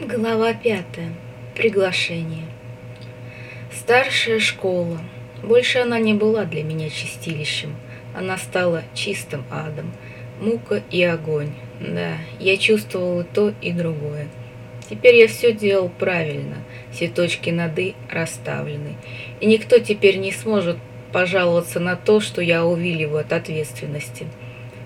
Глава пятая. Приглашение. Старшая школа. Больше она не была для меня чистилищем. Она стала чистым адом. Мука и огонь. Да, я чувствовала то и другое. Теперь я все делал правильно. Все точки над «и» расставлены. И никто теперь не сможет пожаловаться на то, что я увиливаю от ответственности.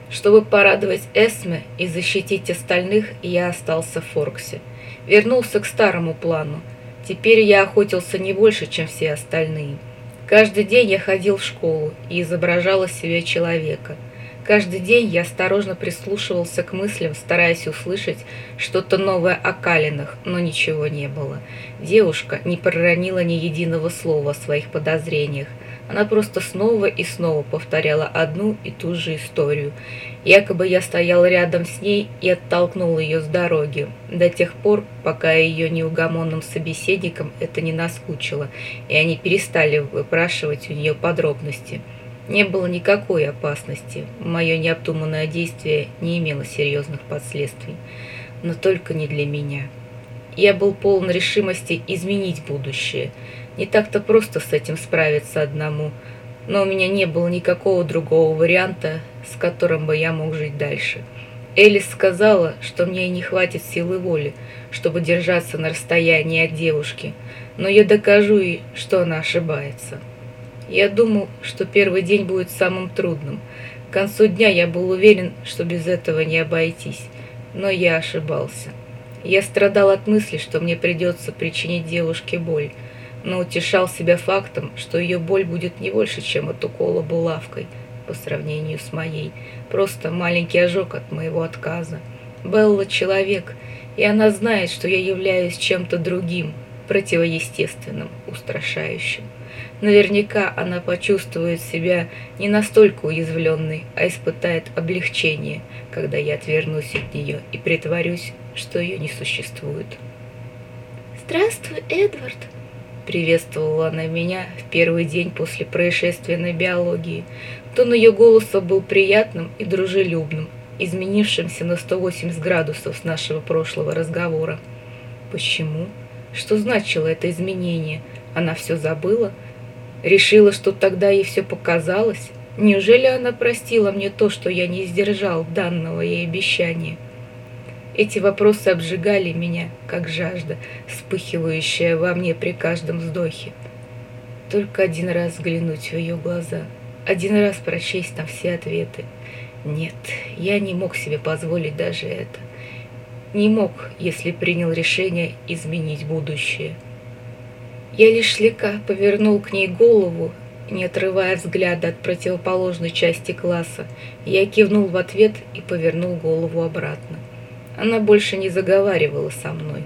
Чтобы порадовать Эсме и защитить остальных, я остался в Форксе – вернулся к старому плану. Теперь я охотился не больше, чем все остальные. Каждый день я ходил в школу и изображал из себя человека. Каждый день я осторожно прислушивался к мыслям, стараясь услышать что-то новое о Калинах, но ничего не было. Девушка не проронила ни единого слова о своих подозрениях. Она просто снова и снова повторяла одну и ту же историю. Якобы я стоял рядом с ней и оттолкнул ее с дороги, до тех пор, пока ее неугомонным собеседникам это не наскучило, и они перестали выпрашивать у нее подробности. Не было никакой опасности, мое необдуманное действие не имело серьезных последствий, но только не для меня. Я был полон решимости изменить будущее. Не так-то просто с этим справиться одному – но у меня не было никакого другого варианта, с которым бы я мог жить дальше. Элис сказала, что мне не хватит силы воли, чтобы держаться на расстоянии от девушки, но я докажу ей, что она ошибается. Я думал, что первый день будет самым трудным. К концу дня я был уверен, что без этого не обойтись, но я ошибался. Я страдал от мысли, что мне придется причинить девушке боль, но утешал себя фактом, что ее боль будет не больше, чем от укола булавкой по сравнению с моей. Просто маленький ожог от моего отказа. Белла — человек, и она знает, что я являюсь чем-то другим, противоестественным, устрашающим. Наверняка она почувствует себя не настолько уязвленной, а испытает облегчение, когда я отвернусь от нее и притворюсь, что ее не существует. «Здравствуй, Эдвард!» Приветствовала она меня в первый день после происшествия на биологии. Тон ее голоса был приятным и дружелюбным, изменившимся на 180 градусов с нашего прошлого разговора. Почему? Что значило это изменение? Она все забыла? Решила, что тогда ей все показалось? Неужели она простила мне то, что я не сдержал данного ей обещания? Эти вопросы обжигали меня, как жажда, вспыхивающая во мне при каждом вздохе. Только один раз взглянуть в ее глаза, один раз прочесть там все ответы. Нет, я не мог себе позволить даже это. Не мог, если принял решение изменить будущее. Я лишь слегка повернул к ней голову, не отрывая взгляда от противоположной части класса. Я кивнул в ответ и повернул голову обратно. Она больше не заговаривала со мной.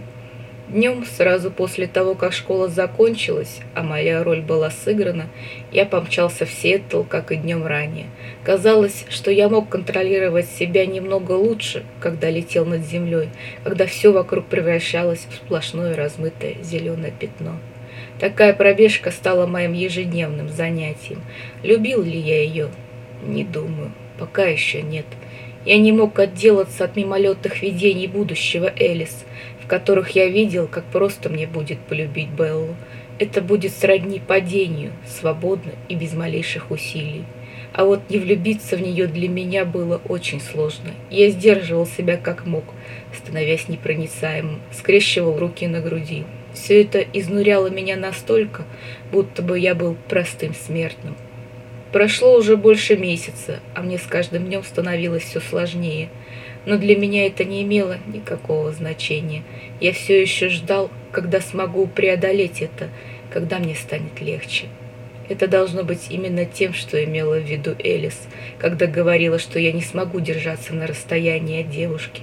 Днем, сразу после того, как школа закончилась, а моя роль была сыграна, я помчался в Сиэтл, как и днем ранее. Казалось, что я мог контролировать себя немного лучше, когда летел над землей, когда все вокруг превращалось в сплошное размытое зеленое пятно. Такая пробежка стала моим ежедневным занятием. Любил ли я ее? Не думаю. Пока еще нет. — я не мог отделаться от мимолетных видений будущего Элис, в которых я видел, как просто мне будет полюбить Беллу. Это будет сродни падению, свободно и без малейших усилий. А вот не влюбиться в нее для меня было очень сложно. Я сдерживал себя как мог, становясь непроницаемым, скрещивал руки на груди. Все это изнуряло меня настолько, будто бы я был простым смертным. Прошло уже больше месяца, а мне с каждым днем становилось все сложнее. Но для меня это не имело никакого значения. Я все еще ждал, когда смогу преодолеть это, когда мне станет легче. Это должно быть именно тем, что имела в виду Элис, когда говорила, что я не смогу держаться на расстоянии от девушки.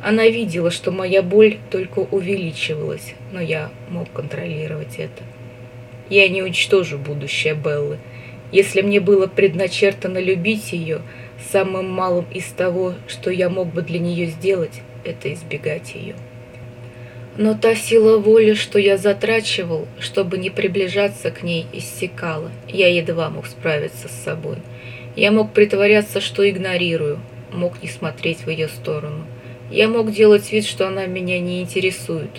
Она видела, что моя боль только увеличивалась, но я мог контролировать это. Я не уничтожу будущее Беллы, если мне было предначертано любить ее, самым малым из того, что я мог бы для нее сделать, это избегать ее. Но та сила воли, что я затрачивал, чтобы не приближаться к ней, иссякала. Я едва мог справиться с собой. Я мог притворяться, что игнорирую, мог не смотреть в ее сторону. Я мог делать вид, что она меня не интересует,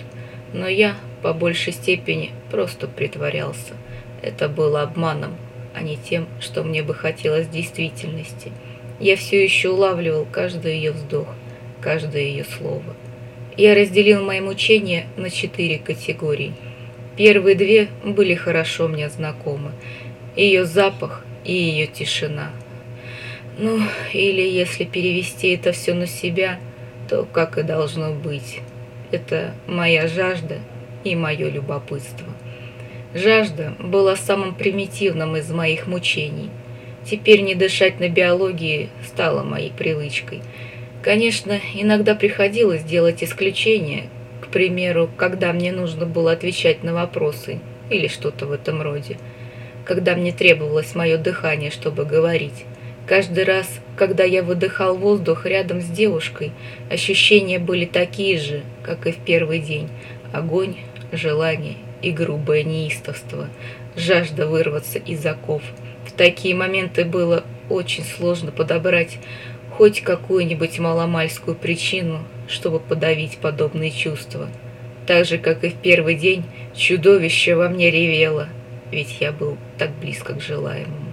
но я, по большей степени, просто притворялся. Это было обманом, а не тем, что мне бы хотелось действительности. Я все еще улавливал каждый ее вздох, каждое ее слово. Я разделил мои мучения на четыре категории. Первые две были хорошо мне знакомы. Ее запах и ее тишина. Ну, или если перевести это все на себя, то как и должно быть. Это моя жажда и мое любопытство. Жажда была самым примитивным из моих мучений. Теперь не дышать на биологии стало моей привычкой. Конечно, иногда приходилось делать исключения, к примеру, когда мне нужно было отвечать на вопросы или что-то в этом роде, когда мне требовалось мое дыхание, чтобы говорить. Каждый раз, когда я выдыхал воздух рядом с девушкой, ощущения были такие же, как и в первый день. Огонь, желание и грубое неистовство, жажда вырваться из оков. В такие моменты было очень сложно подобрать хоть какую-нибудь маломальскую причину, чтобы подавить подобные чувства. Так же, как и в первый день, чудовище во мне ревело, ведь я был так близко к желаемому.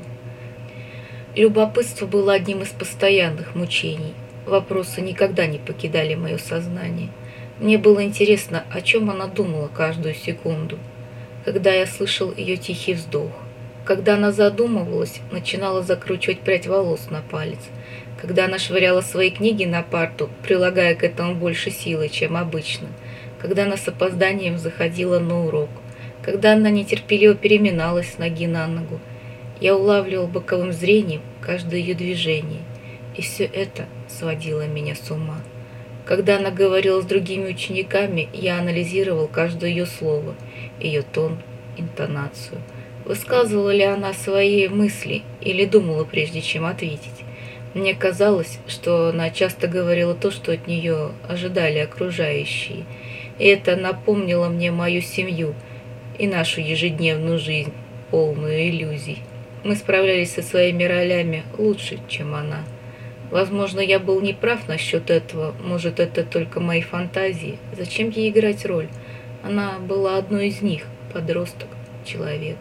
Любопытство было одним из постоянных мучений. Вопросы никогда не покидали мое сознание – мне было интересно, о чем она думала каждую секунду. Когда я слышал ее тихий вздох, когда она задумывалась, начинала закручивать прядь волос на палец, когда она швыряла свои книги на парту, прилагая к этому больше силы, чем обычно, когда она с опозданием заходила на урок, когда она нетерпеливо переминалась с ноги на ногу. Я улавливал боковым зрением каждое ее движение, и все это сводило меня с ума. Когда она говорила с другими учениками, я анализировал каждое ее слово, ее тон, интонацию. Высказывала ли она свои мысли или думала, прежде чем ответить? Мне казалось, что она часто говорила то, что от нее ожидали окружающие. И это напомнило мне мою семью и нашу ежедневную жизнь, полную иллюзий. Мы справлялись со своими ролями лучше, чем она. Возможно, я был неправ насчет этого, может, это только мои фантазии. Зачем ей играть роль? Она была одной из них, подросток, человек.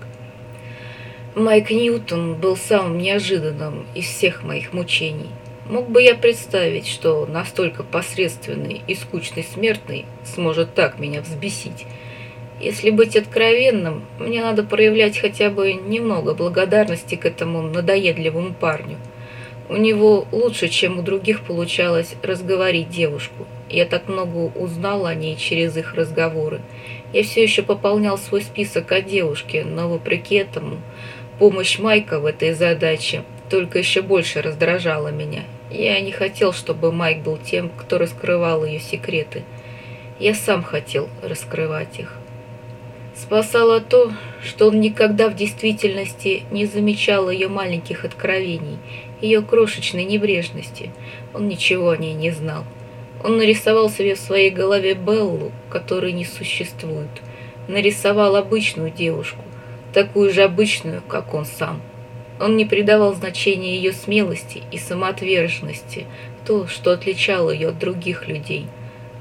Майк Ньютон был самым неожиданным из всех моих мучений. Мог бы я представить, что настолько посредственный и скучный смертный сможет так меня взбесить? Если быть откровенным, мне надо проявлять хотя бы немного благодарности к этому надоедливому парню – у него лучше, чем у других получалось разговорить девушку. Я так много узнал о ней через их разговоры. Я все еще пополнял свой список о девушке, но вопреки этому помощь Майка в этой задаче только еще больше раздражала меня. Я не хотел, чтобы Майк был тем, кто раскрывал ее секреты. Я сам хотел раскрывать их. Спасало то, что он никогда в действительности не замечал ее маленьких откровений – ее крошечной небрежности. Он ничего о ней не знал. Он нарисовал себе в своей голове Беллу, которой не существует. Нарисовал обычную девушку, такую же обычную, как он сам. Он не придавал значения ее смелости и самоотверженности, то, что отличало ее от других людей.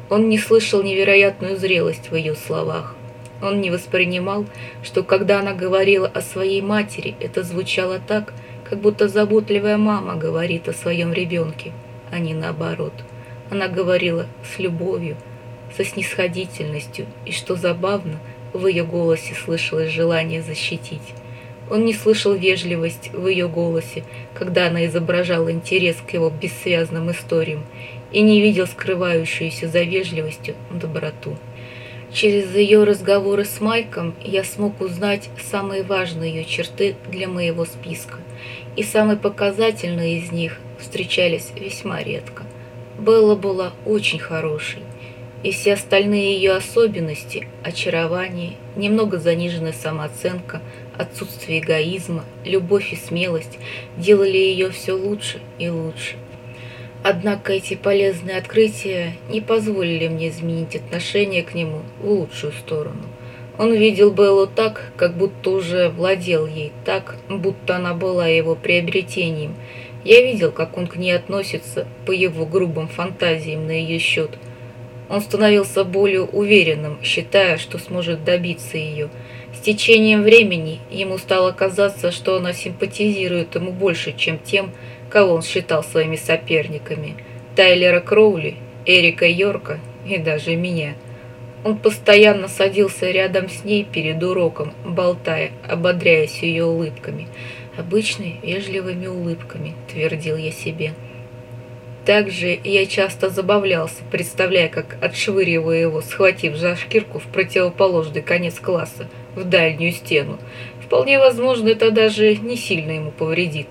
Он не слышал невероятную зрелость в ее словах. Он не воспринимал, что когда она говорила о своей матери, это звучало так, как будто заботливая мама говорит о своем ребенке, а не наоборот. Она говорила с любовью, со снисходительностью, и, что забавно, в ее голосе слышалось желание защитить. Он не слышал вежливость в ее голосе, когда она изображала интерес к его бессвязным историям, и не видел скрывающуюся за вежливостью доброту. Через ее разговоры с Майком я смог узнать самые важные ее черты для моего списка – и самые показательные из них встречались весьма редко. Белла была очень хорошей, и все остальные ее особенности – очарование, немного заниженная самооценка, отсутствие эгоизма, любовь и смелость – делали ее все лучше и лучше. Однако эти полезные открытия не позволили мне изменить отношение к нему в лучшую сторону. Он видел Беллу так, как будто уже владел ей, так, будто она была его приобретением. Я видел, как он к ней относится по его грубым фантазиям на ее счет. Он становился более уверенным, считая, что сможет добиться ее. С течением времени ему стало казаться, что она симпатизирует ему больше, чем тем, кого он считал своими соперниками. Тайлера Кроули, Эрика Йорка и даже меня. Он постоянно садился рядом с ней перед уроком, болтая, ободряясь ее улыбками – обычными вежливыми улыбками, твердил я себе. Также я часто забавлялся, представляя, как отшвыриваю его, схватив за шкирку в противоположный конец класса, в дальнюю стену. Вполне возможно, это даже не сильно ему повредит.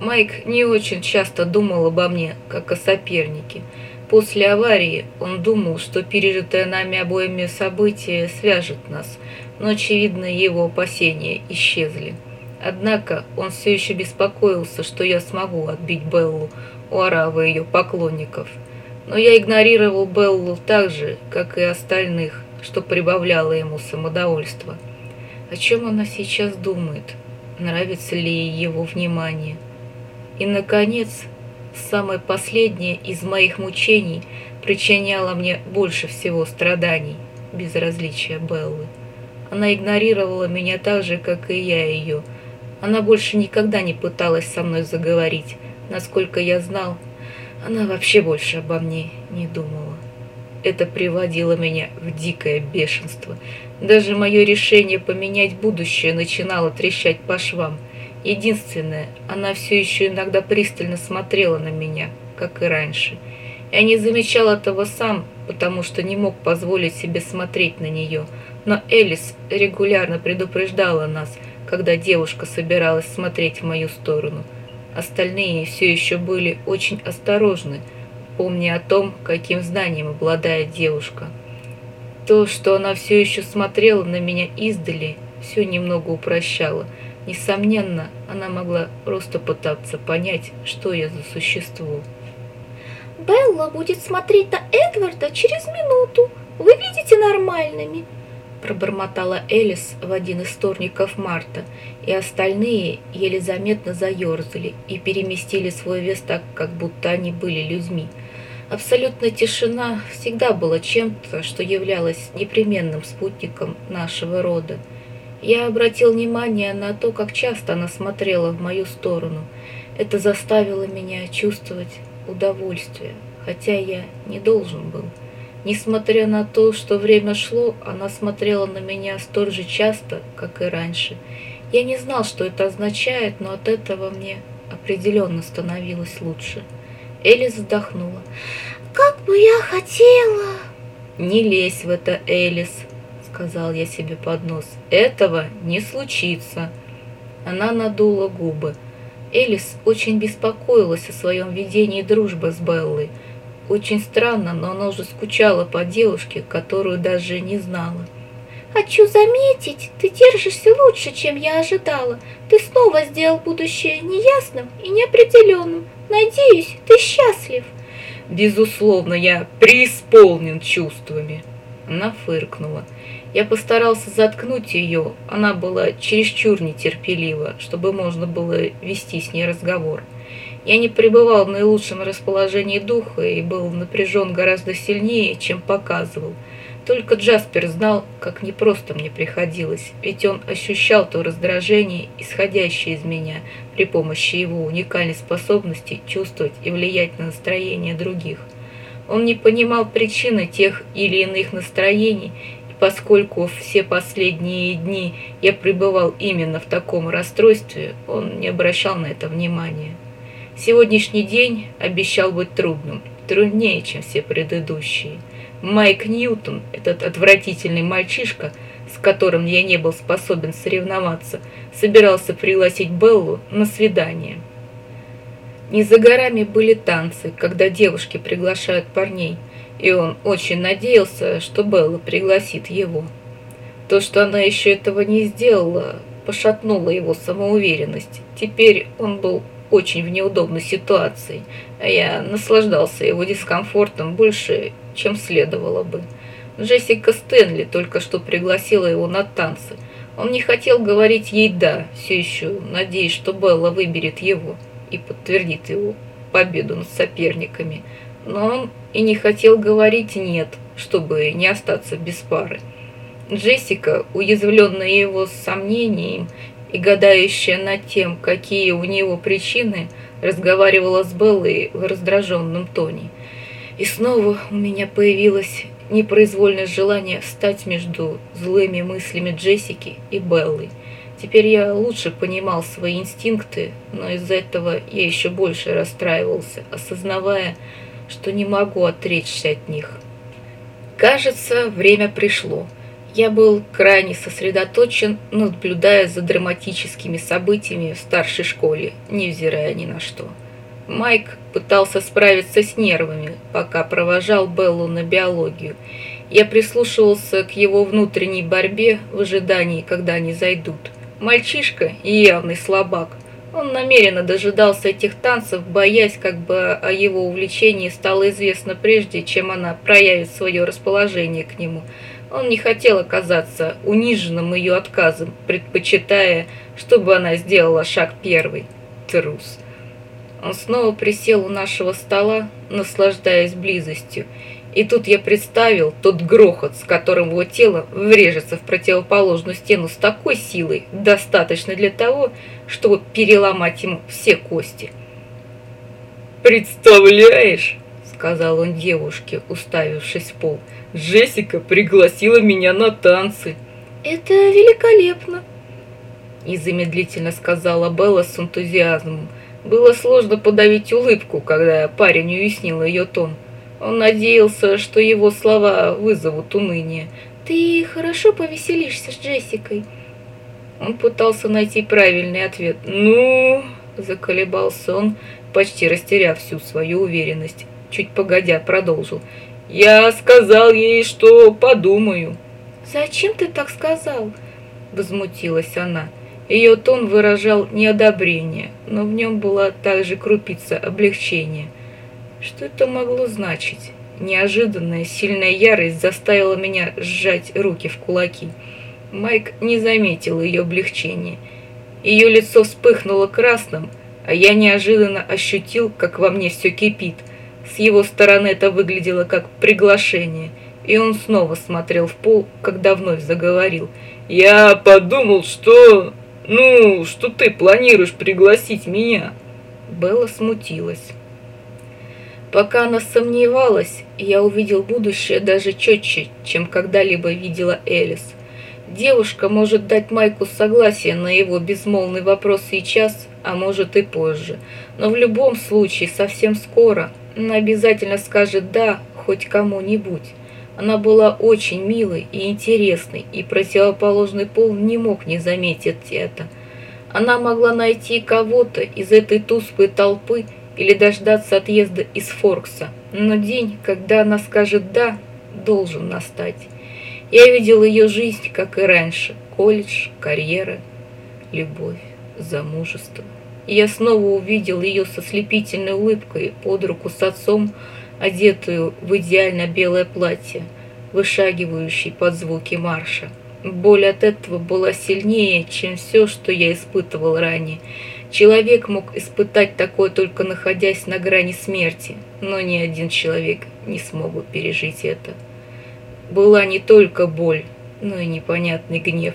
Майк не очень часто думал обо мне, как о сопернике. После аварии он думал, что пережитое нами обоими событие свяжет нас, но, очевидно, его опасения исчезли. Однако он все еще беспокоился, что я смогу отбить Беллу у Аравы и ее поклонников. Но я игнорировал Беллу так же, как и остальных, что прибавляло ему самодовольство. О чем она сейчас думает? Нравится ли ей его внимание? И, наконец, самое последнее из моих мучений причиняло мне больше всего страданий – безразличие Беллы. Она игнорировала меня так же, как и я ее – она больше никогда не пыталась со мной заговорить. Насколько я знал, она вообще больше обо мне не думала. Это приводило меня в дикое бешенство. Даже мое решение поменять будущее начинало трещать по швам. Единственное, она все еще иногда пристально смотрела на меня, как и раньше. Я не замечал этого сам, потому что не мог позволить себе смотреть на нее. Но Элис регулярно предупреждала нас – когда девушка собиралась смотреть в мою сторону. Остальные все еще были очень осторожны, помня о том, каким знанием обладает девушка. То, что она все еще смотрела на меня издали, все немного упрощало. Несомненно, она могла просто пытаться понять, что я за существо. «Белла будет смотреть на Эдварда через минуту. Вы видите нормальными?» пробормотала Элис в один из вторников марта, и остальные еле заметно заерзали и переместили свой вес так, как будто они были людьми. Абсолютная тишина всегда была чем-то, что являлось непременным спутником нашего рода. Я обратил внимание на то, как часто она смотрела в мою сторону. Это заставило меня чувствовать удовольствие, хотя я не должен был. Несмотря на то, что время шло, она смотрела на меня столь же часто, как и раньше. Я не знал, что это означает, но от этого мне определенно становилось лучше. Элис вздохнула. «Как бы я хотела!» «Не лезь в это, Элис!» — сказал я себе под нос. «Этого не случится!» Она надула губы. Элис очень беспокоилась о своем ведении дружбы с Беллой — очень странно, но она уже скучала по девушке, которую даже не знала. «Хочу заметить, ты держишься лучше, чем я ожидала. Ты снова сделал будущее неясным и неопределенным. Надеюсь, ты счастлив». «Безусловно, я преисполнен чувствами». Она фыркнула. Я постарался заткнуть ее. Она была чересчур нетерпелива, чтобы можно было вести с ней разговор. Я не пребывал в наилучшем расположении духа и был напряжен гораздо сильнее, чем показывал. Только Джаспер знал, как непросто мне приходилось, ведь он ощущал то раздражение, исходящее из меня при помощи его уникальной способности чувствовать и влиять на настроение других. Он не понимал причины тех или иных настроений, поскольку все последние дни я пребывал именно в таком расстройстве, он не обращал на это внимания. Сегодняшний день обещал быть трудным, труднее, чем все предыдущие. Майк Ньютон, этот отвратительный мальчишка, с которым я не был способен соревноваться, собирался пригласить Беллу на свидание. Не за горами были танцы, когда девушки приглашают парней, и он очень надеялся, что Белла пригласит его. То, что она еще этого не сделала, пошатнуло его самоуверенность. Теперь он был очень в неудобной ситуации, а я наслаждался его дискомфортом больше, чем следовало бы. Джессика Стэнли только что пригласила его на танцы. Он не хотел говорить ей «да», все еще надеясь, что Белла выберет его. и подтвердит его победу над соперниками. Но он и не хотел говорить «нет», чтобы не остаться без пары. Джессика, уязвленная его сомнением и гадающая над тем, какие у него причины, разговаривала с Беллой в раздраженном тоне. И снова у меня появилось непроизвольное желание встать между злыми мыслями Джессики и Беллы. Теперь я лучше понимал свои инстинкты, но из-за этого я еще больше расстраивался, осознавая, что не могу отречься от них. Кажется, время пришло. Я был крайне сосредоточен, наблюдая за драматическими событиями в старшей школе, невзирая ни на что. Майк пытался справиться с нервами, пока провожал Беллу на биологию. Я прислушивался к его внутренней борьбе в ожидании, когда они зайдут. Мальчишка и явный слабак. Он намеренно дожидался этих танцев, боясь, как бы о его увлечении стало известно прежде, чем она проявит свое расположение к нему. Он не хотел оказаться униженным ее отказом, предпочитая, чтобы она сделала шаг первый. Трус. Он снова присел у нашего стола, наслаждаясь близостью, и тут я представил тот грохот, с которым его тело врежется в противоположную стену с такой силой, достаточной для того, чтобы переломать ему все кости. «Представляешь?» — сказал он девушке, уставившись в пол. «Джессика пригласила меня на танцы». «Это великолепно!» Незамедлительно сказала Белла с энтузиазмом. Было сложно подавить улыбку, когда парень уяснил ее тон. Он надеялся, что его слова вызовут уныние. «Ты хорошо повеселишься с Джессикой?» Он пытался найти правильный ответ. «Ну...» – заколебался он, почти растеряв всю свою уверенность. Чуть погодя продолжил. «Я сказал ей, что подумаю». «Зачем ты так сказал?» – возмутилась она. Ее тон выражал неодобрение, но в нем была также крупица облегчения. Что это могло значить? Неожиданная сильная ярость заставила меня сжать руки в кулаки. Майк не заметил ее облегчения. Ее лицо вспыхнуло красным, а я неожиданно ощутил, как во мне все кипит. С его стороны это выглядело как приглашение, и он снова смотрел в пол, когда вновь заговорил. «Я подумал, что... ну, что ты планируешь пригласить меня?» Белла смутилась. Пока она сомневалась, я увидел будущее даже четче, чем когда-либо видела Элис. Девушка может дать Майку согласие на его безмолвный вопрос сейчас, а может и позже. Но в любом случае, совсем скоро, она обязательно скажет «да» хоть кому-нибудь. Она была очень милой и интересной, и противоположный пол не мог не заметить это. Она могла найти кого-то из этой тусклой толпы или дождаться отъезда из Форкса, но день, когда она скажет «да», должен настать. Я видел ее жизнь, как и раньше, колледж, карьера, любовь, замужество. И я снова увидел ее со слепительной улыбкой под руку с отцом, одетую в идеально белое платье, вышагивающей под звуки марша. Боль от этого была сильнее, чем все, что я испытывал ранее. Человек мог испытать такое только находясь на грани смерти, но ни один человек не смог бы пережить это. Была не только боль, но и непонятный гнев.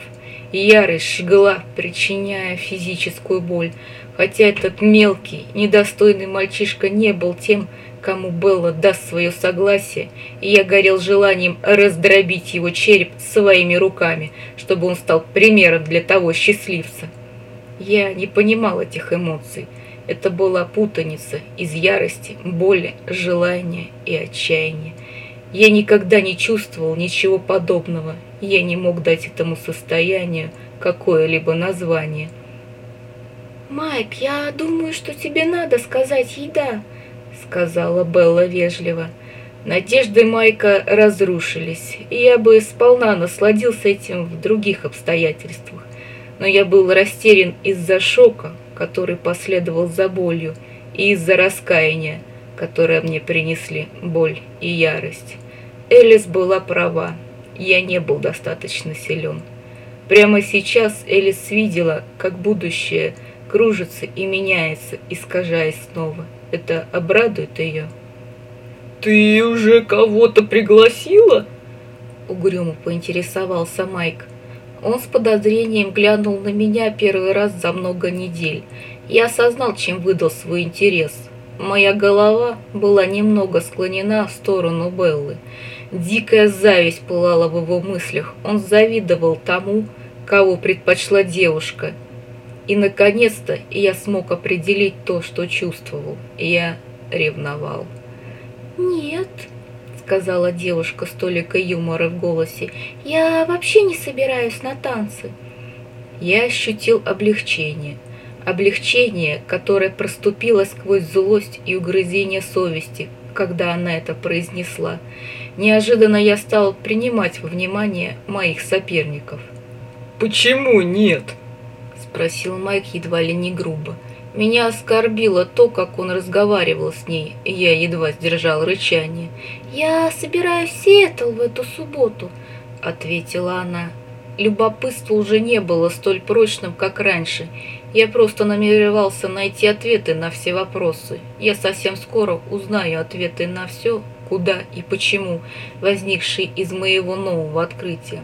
Ярость жгла, причиняя физическую боль, хотя этот мелкий, недостойный мальчишка не был тем, кому Белла даст свое согласие, и я горел желанием раздробить его череп своими руками, чтобы он стал примером для того счастливца. Я не понимал этих эмоций. Это была путаница из ярости, боли, желания и отчаяния. Я никогда не чувствовал ничего подобного. Я не мог дать этому состоянию какое-либо название. «Майк, я думаю, что тебе надо сказать ей «да», — сказала Белла вежливо. Надежды Майка разрушились, и я бы сполна насладился этим в других обстоятельствах но я был растерян из-за шока, который последовал за болью, и из-за раскаяния, которое мне принесли боль и ярость. Элис была права, я не был достаточно силен. Прямо сейчас Элис видела, как будущее, кружится и меняется, искажаясь снова. Это обрадует ее. «Ты уже кого-то пригласила?» Угрюмо поинтересовался Майк. Он с подозрением глянул на меня первый раз за много недель. Я осознал, чем выдал свой интерес. Моя голова была немного склонена в сторону Беллы. Дикая зависть пылала в его мыслях. Он завидовал тому, кого предпочла девушка. И, наконец-то, я смог определить то, что чувствовал. Я ревновал. «Нет», сказала девушка с толикой юмора в голосе. «Я вообще не собираюсь на танцы». Я ощутил облегчение. Облегчение, которое проступило сквозь злость и угрызение совести, когда она это произнесла. Неожиданно я стал принимать во внимание моих соперников. «Почему нет?» – спросил Майк едва ли не грубо. Меня оскорбило то, как он разговаривал с ней, и я едва сдержал рычание. «Я собираюсь в Сиэтл в эту субботу», — ответила она. Любопытство уже не было столь прочным, как раньше. Я просто намеревался найти ответы на все вопросы. Я совсем скоро узнаю ответы на все, куда и почему, возникшие из моего нового открытия.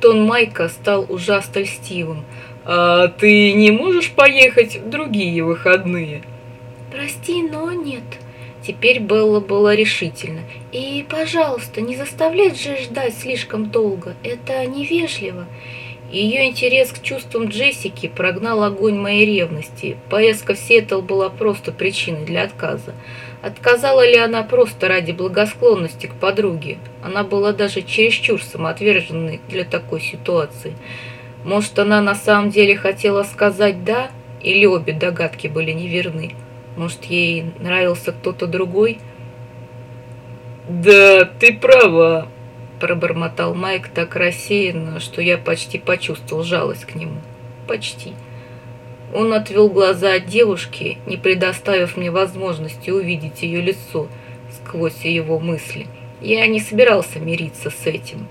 Тон Майка стал ужасно льстивым — а ты не можешь поехать в другие выходные? Прости, но нет. Теперь Белла была решительна. И, пожалуйста, не заставляй же ждать слишком долго. Это невежливо. Ее интерес к чувствам Джессики прогнал огонь моей ревности. Поездка в Сиэтл была просто причиной для отказа. Отказала ли она просто ради благосклонности к подруге? Она была даже чересчур самоотверженной для такой ситуации. Может, она на самом деле хотела сказать «да», или обе догадки были неверны? Может, ей нравился кто-то другой? «Да, ты права», — пробормотал Майк так рассеянно, что я почти почувствовал жалость к нему. Почти. Он отвел глаза от девушки, не предоставив мне возможности увидеть ее лицо сквозь его мысли. Я не собирался мириться с этим.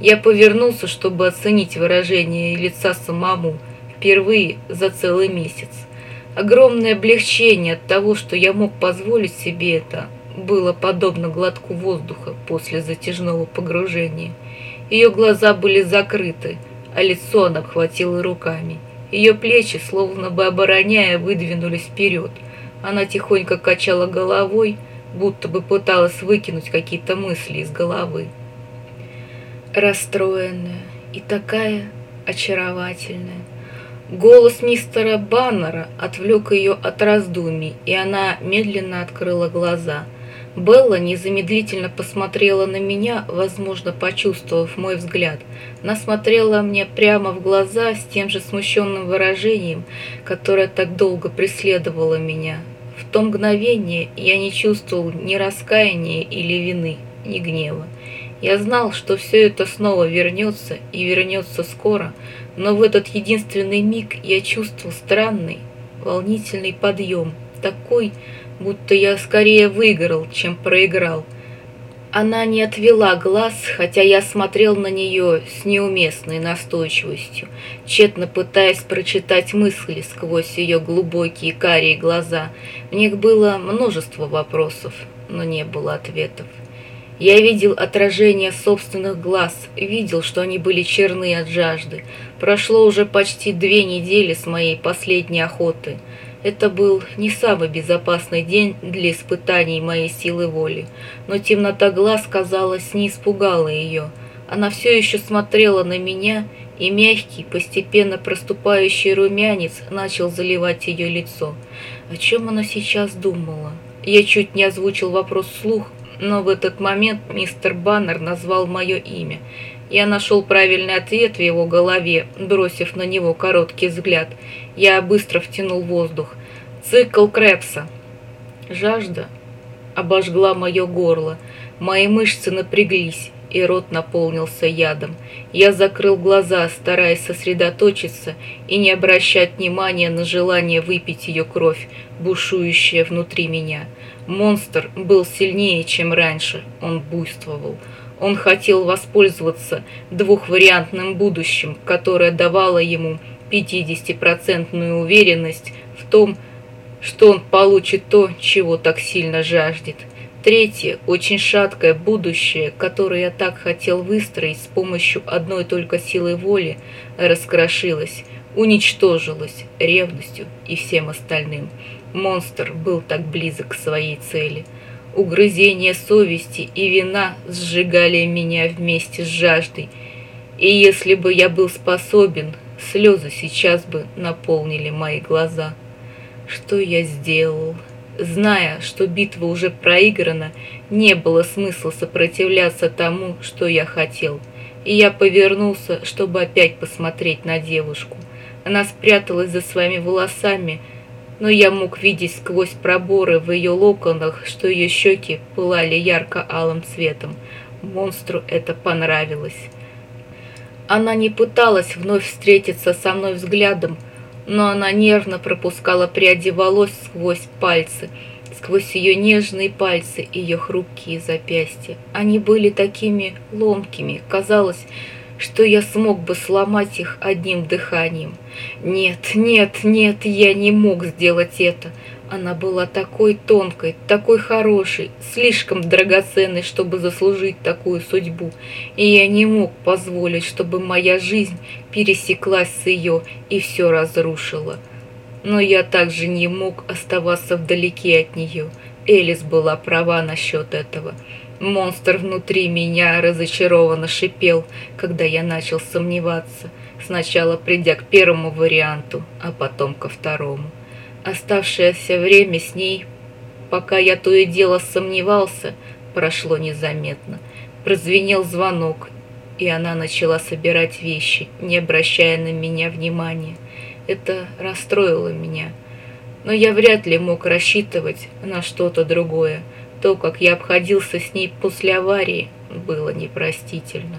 Я повернулся, чтобы оценить выражение лица самому, впервые за целый месяц. Огромное облегчение от того, что я мог позволить себе это, было подобно глотку воздуха после затяжного погружения. Ее глаза были закрыты, а лицо она обхватила руками. Ее плечи, словно бы обороняя, выдвинулись вперед. Она тихонько качала головой, будто бы пыталась выкинуть какие-то мысли из головы расстроенная и такая очаровательная. Голос мистера Баннера отвлек ее от раздумий, и она медленно открыла глаза. Белла незамедлительно посмотрела на меня, возможно, почувствовав мой взгляд. Она смотрела мне прямо в глаза с тем же смущенным выражением, которое так долго преследовало меня. В то мгновение я не чувствовал ни раскаяния или вины, ни гнева. Я знал, что все это снова вернется и вернется скоро, но в этот единственный миг я чувствовал странный, волнительный подъем, такой, будто я скорее выиграл, чем проиграл. Она не отвела глаз, хотя я смотрел на нее с неуместной настойчивостью, тщетно пытаясь прочитать мысли сквозь ее глубокие карие глаза. В них было множество вопросов, но не было ответов. Я видел отражение собственных глаз, видел, что они были черны от жажды. Прошло уже почти две недели с моей последней охоты. Это был не самый безопасный день для испытаний моей силы воли, но темнота глаз, казалось, не испугала ее. Она все еще смотрела на меня, и мягкий, постепенно проступающий румянец начал заливать ее лицо. О чем она сейчас думала? Я чуть не озвучил вопрос вслух, но в этот момент мистер Баннер назвал мое имя. Я нашел правильный ответ в его голове, бросив на него короткий взгляд. Я быстро втянул воздух. Цикл Крепса. Жажда обожгла мое горло. Мои мышцы напряглись, и рот наполнился ядом. Я закрыл глаза, стараясь сосредоточиться и не обращать внимания на желание выпить ее кровь, бушующая внутри меня. Монстр был сильнее, чем раньше. Он буйствовал. Он хотел воспользоваться двухвариантным будущим, которое давало ему 50% уверенность том, что он получит то, чего так сильно жаждет. Третье, очень шаткое будущее, которое я так хотел выстроить с помощью одной только силы воли, раскрошилось, уничтожилось ревностью и всем остальным. Монстр был так близок к своей цели. Угрызение совести и вина сжигали меня вместе с жаждой, и если бы я был способен, слезы сейчас бы наполнили мои глаза. Что я сделал? Зная, что битва уже проиграна, не было смысла сопротивляться тому, что я хотел. И я повернулся, чтобы опять посмотреть на девушку. Она спряталась за своими волосами, но я мог видеть сквозь проборы в ее локонах, что ее щеки пылали ярко-алым цветом. Монстру это понравилось. Она не пыталась вновь встретиться со мной взглядом, но она нервно пропускала пряди волос сквозь пальцы, сквозь ее нежные пальцы и ее хрупкие запястья. Они были такими ломкими, казалось, что я смог бы сломать их одним дыханием. Нет, нет, нет, я не мог сделать это. Она была такой тонкой, такой хорошей, слишком драгоценной, чтобы заслужить такую судьбу, и я не мог позволить, чтобы моя жизнь пересеклась с ее и все разрушила. Но я также не мог оставаться вдалеке от нее. Элис была права насчет этого. Монстр внутри меня разочарованно шипел, когда я начал сомневаться, сначала придя к первому варианту, а потом ко второму. Оставшееся время с ней, пока я то и дело сомневался, прошло незаметно. Прозвенел звонок, и она начала собирать вещи, не обращая на меня внимания. Это расстроило меня. Но я вряд ли мог рассчитывать на что-то другое. То, как я обходился с ней после аварии, было непростительно.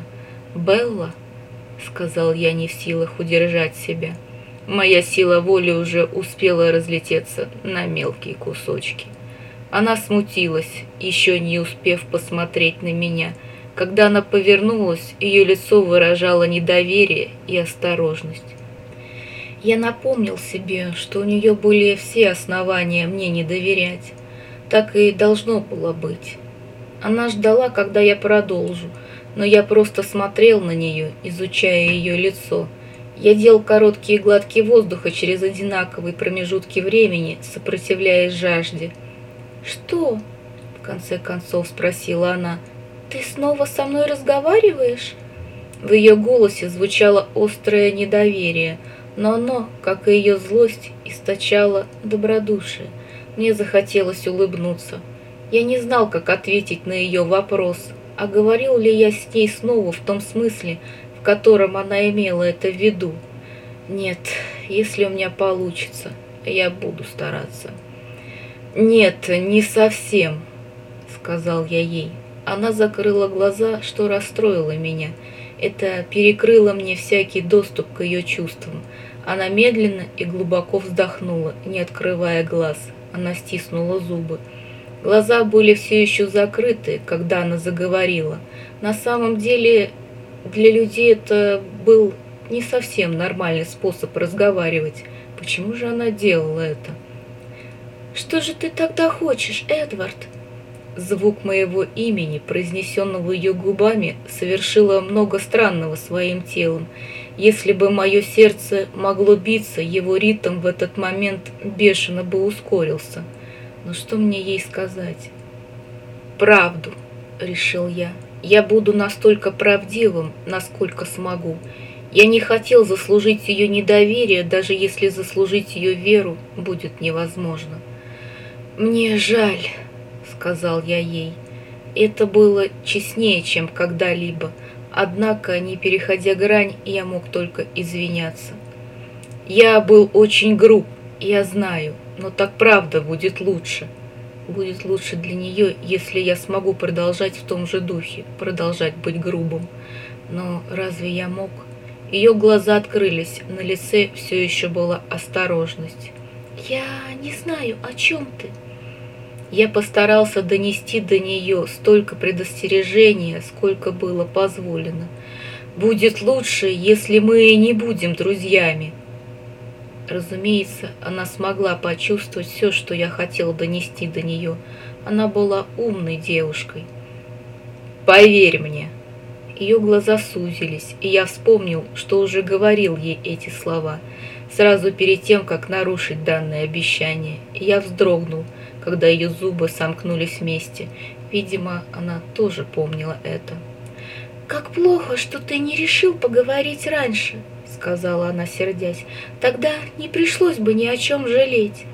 «Белла?» — сказал я, не в силах удержать себя — Моя сила воли уже успела разлететься на мелкие кусочки. Она смутилась, еще не успев посмотреть на меня. Когда она повернулась, ее лицо выражало недоверие и осторожность. Я напомнил себе, что у нее были все основания мне не доверять. Так и должно было быть. Она ждала, когда я продолжу, но я просто смотрел на нее, изучая ее лицо – я делал короткие гладкие воздуха через одинаковые промежутки времени, сопротивляясь жажде. «Что?» — в конце концов спросила она. «Ты снова со мной разговариваешь?» В ее голосе звучало острое недоверие, но оно, как и ее злость, источало добродушие. Мне захотелось улыбнуться. Я не знал, как ответить на ее вопрос, а говорил ли я с ней снова в том смысле, в котором она имела это в виду. Нет, если у меня получится, я буду стараться. Нет, не совсем, сказал я ей. Она закрыла глаза, что расстроило меня. Это перекрыло мне всякий доступ к ее чувствам. Она медленно и глубоко вздохнула, не открывая глаз. Она стиснула зубы. Глаза были все еще закрыты, когда она заговорила. На самом деле для людей это был не совсем нормальный способ разговаривать. Почему же она делала это? «Что же ты тогда хочешь, Эдвард?» Звук моего имени, произнесенного ее губами, совершило много странного своим телом. Если бы мое сердце могло биться, его ритм в этот момент бешено бы ускорился. Но что мне ей сказать? «Правду», — решил я. Я буду настолько правдивым, насколько смогу. Я не хотел заслужить ее недоверие, даже если заслужить ее веру будет невозможно. «Мне жаль», — сказал я ей. Это было честнее, чем когда-либо, однако, не переходя грань, я мог только извиняться. «Я был очень груб, я знаю, но так правда будет лучше» будет лучше для нее, если я смогу продолжать в том же духе, продолжать быть грубым. Но разве я мог? Ее глаза открылись, на лице все еще была осторожность. «Я не знаю, о чем ты?» Я постарался донести до нее столько предостережения, сколько было позволено. «Будет лучше, если мы не будем друзьями». Разумеется, она смогла почувствовать все, что я хотел донести до нее. Она была умной девушкой. «Поверь мне!» Ее глаза сузились, и я вспомнил, что уже говорил ей эти слова, сразу перед тем, как нарушить данное обещание. Я вздрогнул, когда ее зубы сомкнулись вместе. Видимо, она тоже помнила это. «Как плохо, что ты не решил поговорить раньше», — сказала она, сердясь. «Тогда не пришлось бы ни о чем жалеть».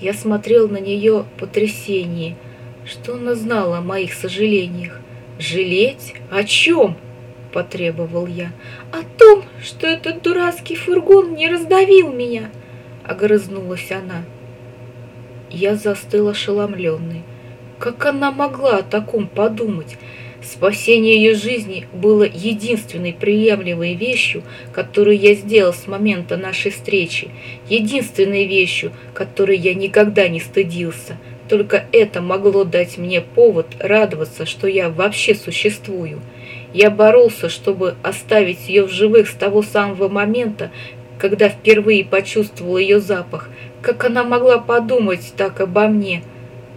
Я смотрел на нее в потрясении. Что она знала о моих сожалениях? «Жалеть? О чем?» — потребовал я. «О том, что этот дурацкий фургон не раздавил меня», — огрызнулась она. Я застыл ошеломленный. Как она могла о таком подумать? Спасение ее жизни было единственной приемлемой вещью, которую я сделал с момента нашей встречи, единственной вещью, которой я никогда не стыдился. Только это могло дать мне повод радоваться, что я вообще существую. Я боролся, чтобы оставить ее в живых с того самого момента, когда впервые почувствовал ее запах. Как она могла подумать так обо мне –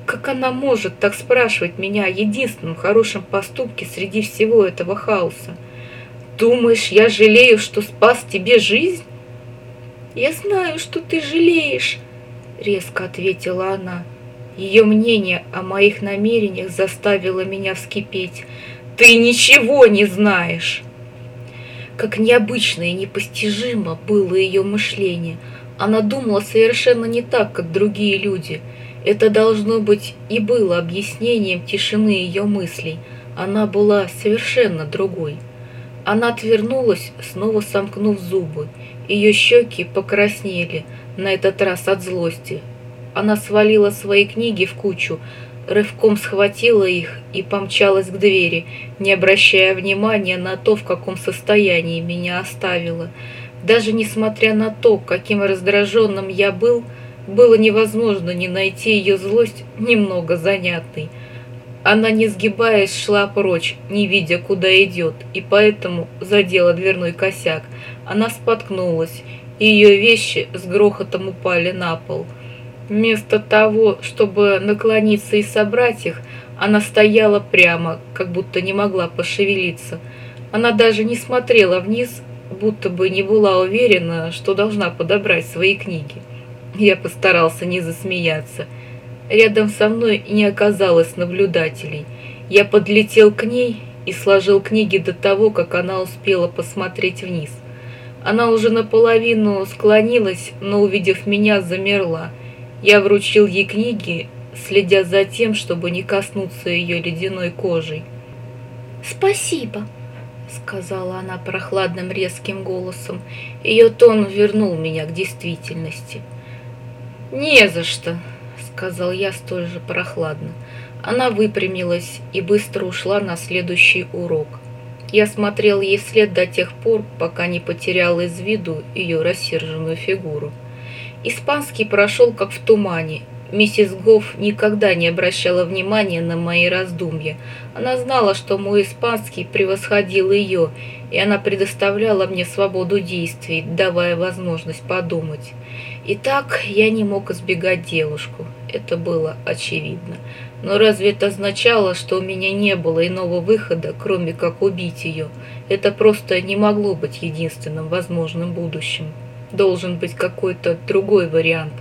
как она может так спрашивать меня о единственном хорошем поступке среди всего этого хаоса? Думаешь, я жалею, что спас тебе жизнь? Я знаю, что ты жалеешь, резко ответила она. Ее мнение о моих намерениях заставило меня вскипеть. Ты ничего не знаешь. Как необычно и непостижимо было ее мышление. Она думала совершенно не так, как другие люди – это должно быть и было объяснением тишины ее мыслей. Она была совершенно другой. Она отвернулась, снова сомкнув зубы. Ее щеки покраснели, на этот раз от злости. Она свалила свои книги в кучу, рывком схватила их и помчалась к двери, не обращая внимания на то, в каком состоянии меня оставила. Даже несмотря на то, каким раздраженным я был, было невозможно не найти ее злость немного занятной. Она, не сгибаясь, шла прочь, не видя, куда идет, и поэтому задела дверной косяк. Она споткнулась, и ее вещи с грохотом упали на пол. Вместо того, чтобы наклониться и собрать их, она стояла прямо, как будто не могла пошевелиться. Она даже не смотрела вниз, будто бы не была уверена, что должна подобрать свои книги. Я постарался не засмеяться. Рядом со мной не оказалось наблюдателей. Я подлетел к ней и сложил книги до того, как она успела посмотреть вниз. Она уже наполовину склонилась, но, увидев меня, замерла. Я вручил ей книги, следя за тем, чтобы не коснуться ее ледяной кожей. «Спасибо», — сказала она прохладным резким голосом. Ее тон вернул меня к действительности. «Не за что», — сказал я столь же прохладно. Она выпрямилась и быстро ушла на следующий урок. Я смотрел ей вслед до тех пор, пока не потерял из виду ее рассерженную фигуру. Испанский прошел как в тумане, Миссис Гофф никогда не обращала внимания на мои раздумья. Она знала, что мой испанский превосходил ее, и она предоставляла мне свободу действий, давая возможность подумать. Итак, я не мог избегать девушку. Это было очевидно. Но разве это означало, что у меня не было иного выхода, кроме как убить ее? Это просто не могло быть единственным возможным будущим. Должен быть какой-то другой вариант,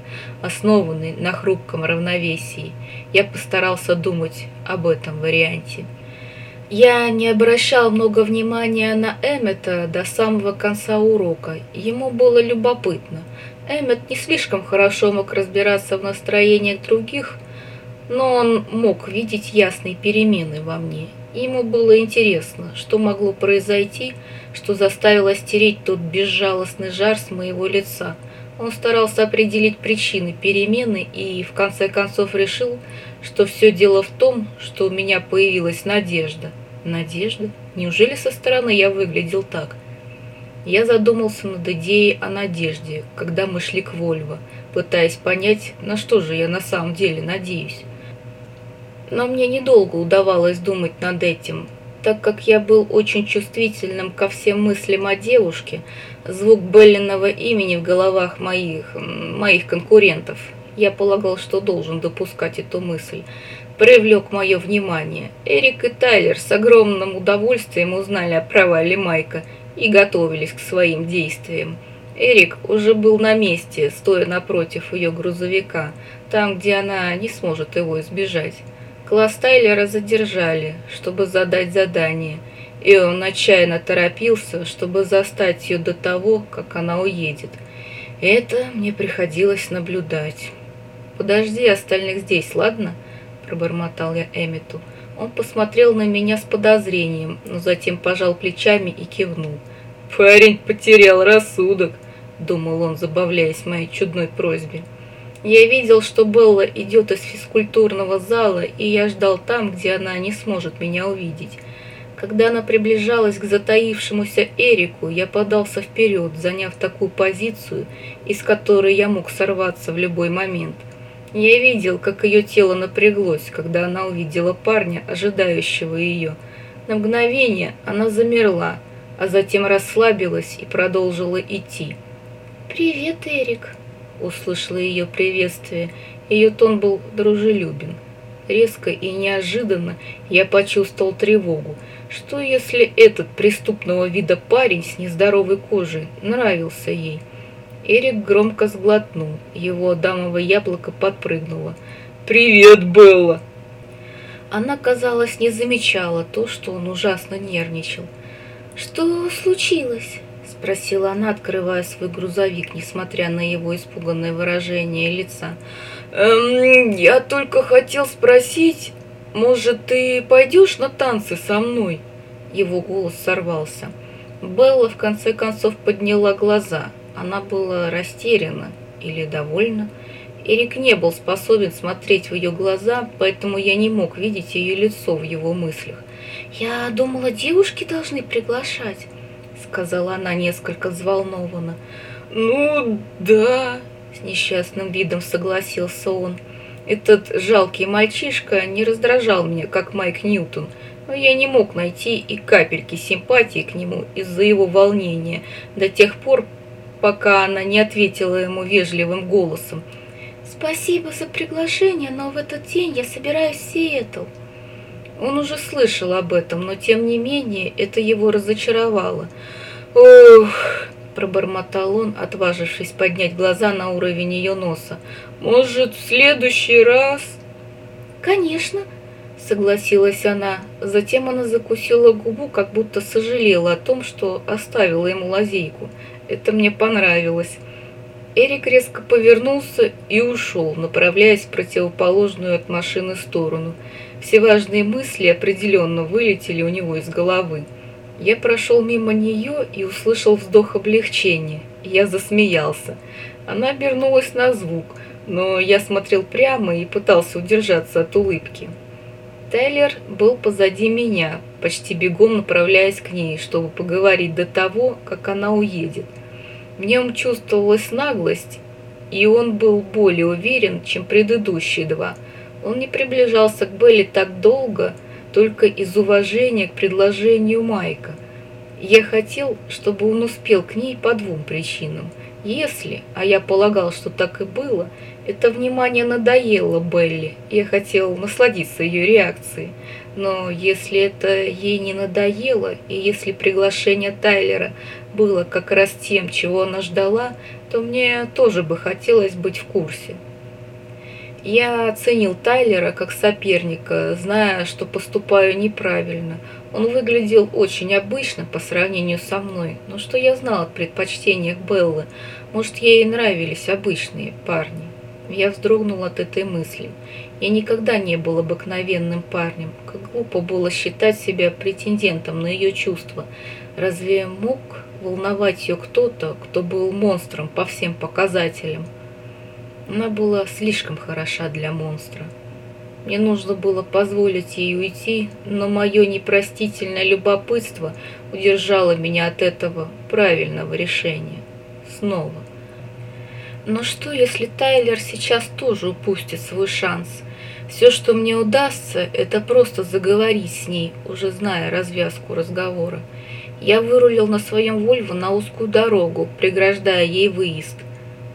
основанный на хрупком равновесии. Я постарался думать об этом варианте. Я не обращал много внимания на Эммета до самого конца урока. Ему было любопытно. Эммет не слишком хорошо мог разбираться в настроениях других, но он мог видеть ясные перемены во мне. Ему было интересно, что могло произойти, что заставило стереть тот безжалостный жар с моего лица. Он старался определить причины перемены и в конце концов решил, что все дело в том, что у меня появилась надежда. Надежда? Неужели со стороны я выглядел так? Я задумался над идеей о надежде, когда мы шли к Вольво, пытаясь понять, на что же я на самом деле надеюсь. Но мне недолго удавалось думать над этим. так как я был очень чувствительным ко всем мыслям о девушке, звук Беллиного имени в головах моих, моих конкурентов, я полагал, что должен допускать эту мысль, привлек мое внимание. Эрик и Тайлер с огромным удовольствием узнали о провале Майка и готовились к своим действиям. Эрик уже был на месте, стоя напротив ее грузовика, там, где она не сможет его избежать. Класс Тайлера задержали, чтобы задать задание, и он отчаянно торопился, чтобы застать ее до того, как она уедет. Это мне приходилось наблюдать. «Подожди остальных здесь, ладно?» – пробормотал я Эммету. Он посмотрел на меня с подозрением, но затем пожал плечами и кивнул. «Парень потерял рассудок», – думал он, забавляясь моей чудной просьбе. Я видел, что Белла идет из физкультурного зала, и я ждал там, где она не сможет меня увидеть. Когда она приближалась к затаившемуся Эрику, я подался вперед, заняв такую позицию, из которой я мог сорваться в любой момент. Я видел, как ее тело напряглось, когда она увидела парня, ожидающего ее. На мгновение она замерла, а затем расслабилась и продолжила идти. «Привет, Эрик!» услышала ее приветствие. Ее тон был дружелюбен. Резко и неожиданно я почувствовал тревогу. Что если этот преступного вида парень с нездоровой кожей нравился ей? Эрик громко сглотнул, его дамовое яблоко подпрыгнуло. «Привет, Белла!» Она, казалось, не замечала то, что он ужасно нервничал. «Что случилось?» спросила она, открывая свой грузовик, несмотря на его испуганное выражение лица. «Эм, я только хотел спросить, может, ты пойдешь на танцы со мной?» Его голос сорвался. Белла в конце концов подняла глаза. Она была растеряна или довольна. Эрик не был способен смотреть в ее глаза, поэтому я не мог видеть ее лицо в его мыслях. «Я думала, девушки должны приглашать» сказала она несколько взволнованно. «Ну, да», — с несчастным видом согласился он. «Этот жалкий мальчишка не раздражал меня, как Майк Ньютон, но я не мог найти и капельки симпатии к нему из-за его волнения до тех пор, пока она не ответила ему вежливым голосом. «Спасибо за приглашение, но в этот день я собираюсь в Сиэтл». Он уже слышал об этом, но тем не менее это его разочаровало. «Ох!» – пробормотал он, отважившись поднять глаза на уровень ее носа. «Может, в следующий раз?» «Конечно!» – согласилась она. Затем она закусила губу, как будто сожалела о том, что оставила ему лазейку. Это мне понравилось. Эрик резко повернулся и ушел, направляясь в противоположную от машины сторону. Все важные мысли определенно вылетели у него из головы. Я прошел мимо нее и услышал вздох облегчения. Я засмеялся. Она обернулась на звук, но я смотрел прямо и пытался удержаться от улыбки. Тайлер был позади меня, почти бегом направляясь к ней, чтобы поговорить до того, как она уедет. В нем чувствовалась наглость, и он был более уверен, чем предыдущие два. Он не приближался к Белли так долго, только из уважения к предложению Майка. Я хотел, чтобы он успел к ней по двум причинам. Если, а я полагал, что так и было, это внимание надоело Белли, я хотел насладиться ее реакцией. Но если это ей не надоело, и если приглашение Тайлера было как раз тем, чего она ждала, то мне тоже бы хотелось быть в курсе. Я оценил Тайлера как соперника, зная, что поступаю неправильно. Он выглядел очень обычно по сравнению со мной, но что я знал о предпочтениях Беллы? Может, ей нравились обычные парни? Я вздрогнул от этой мысли. Я никогда не был обыкновенным парнем. Как глупо было считать себя претендентом на ее чувства. Разве мог волновать ее кто-то, кто был монстром по всем показателям? Она была слишком хороша для монстра. Мне нужно было позволить ей уйти, но мое непростительное любопытство удержало меня от этого правильного решения. Снова. Но что, если Тайлер сейчас тоже упустит свой шанс? Все, что мне удастся, это просто заговорить с ней, уже зная развязку разговора. Я вырулил на своем Вольво на узкую дорогу, преграждая ей выезд.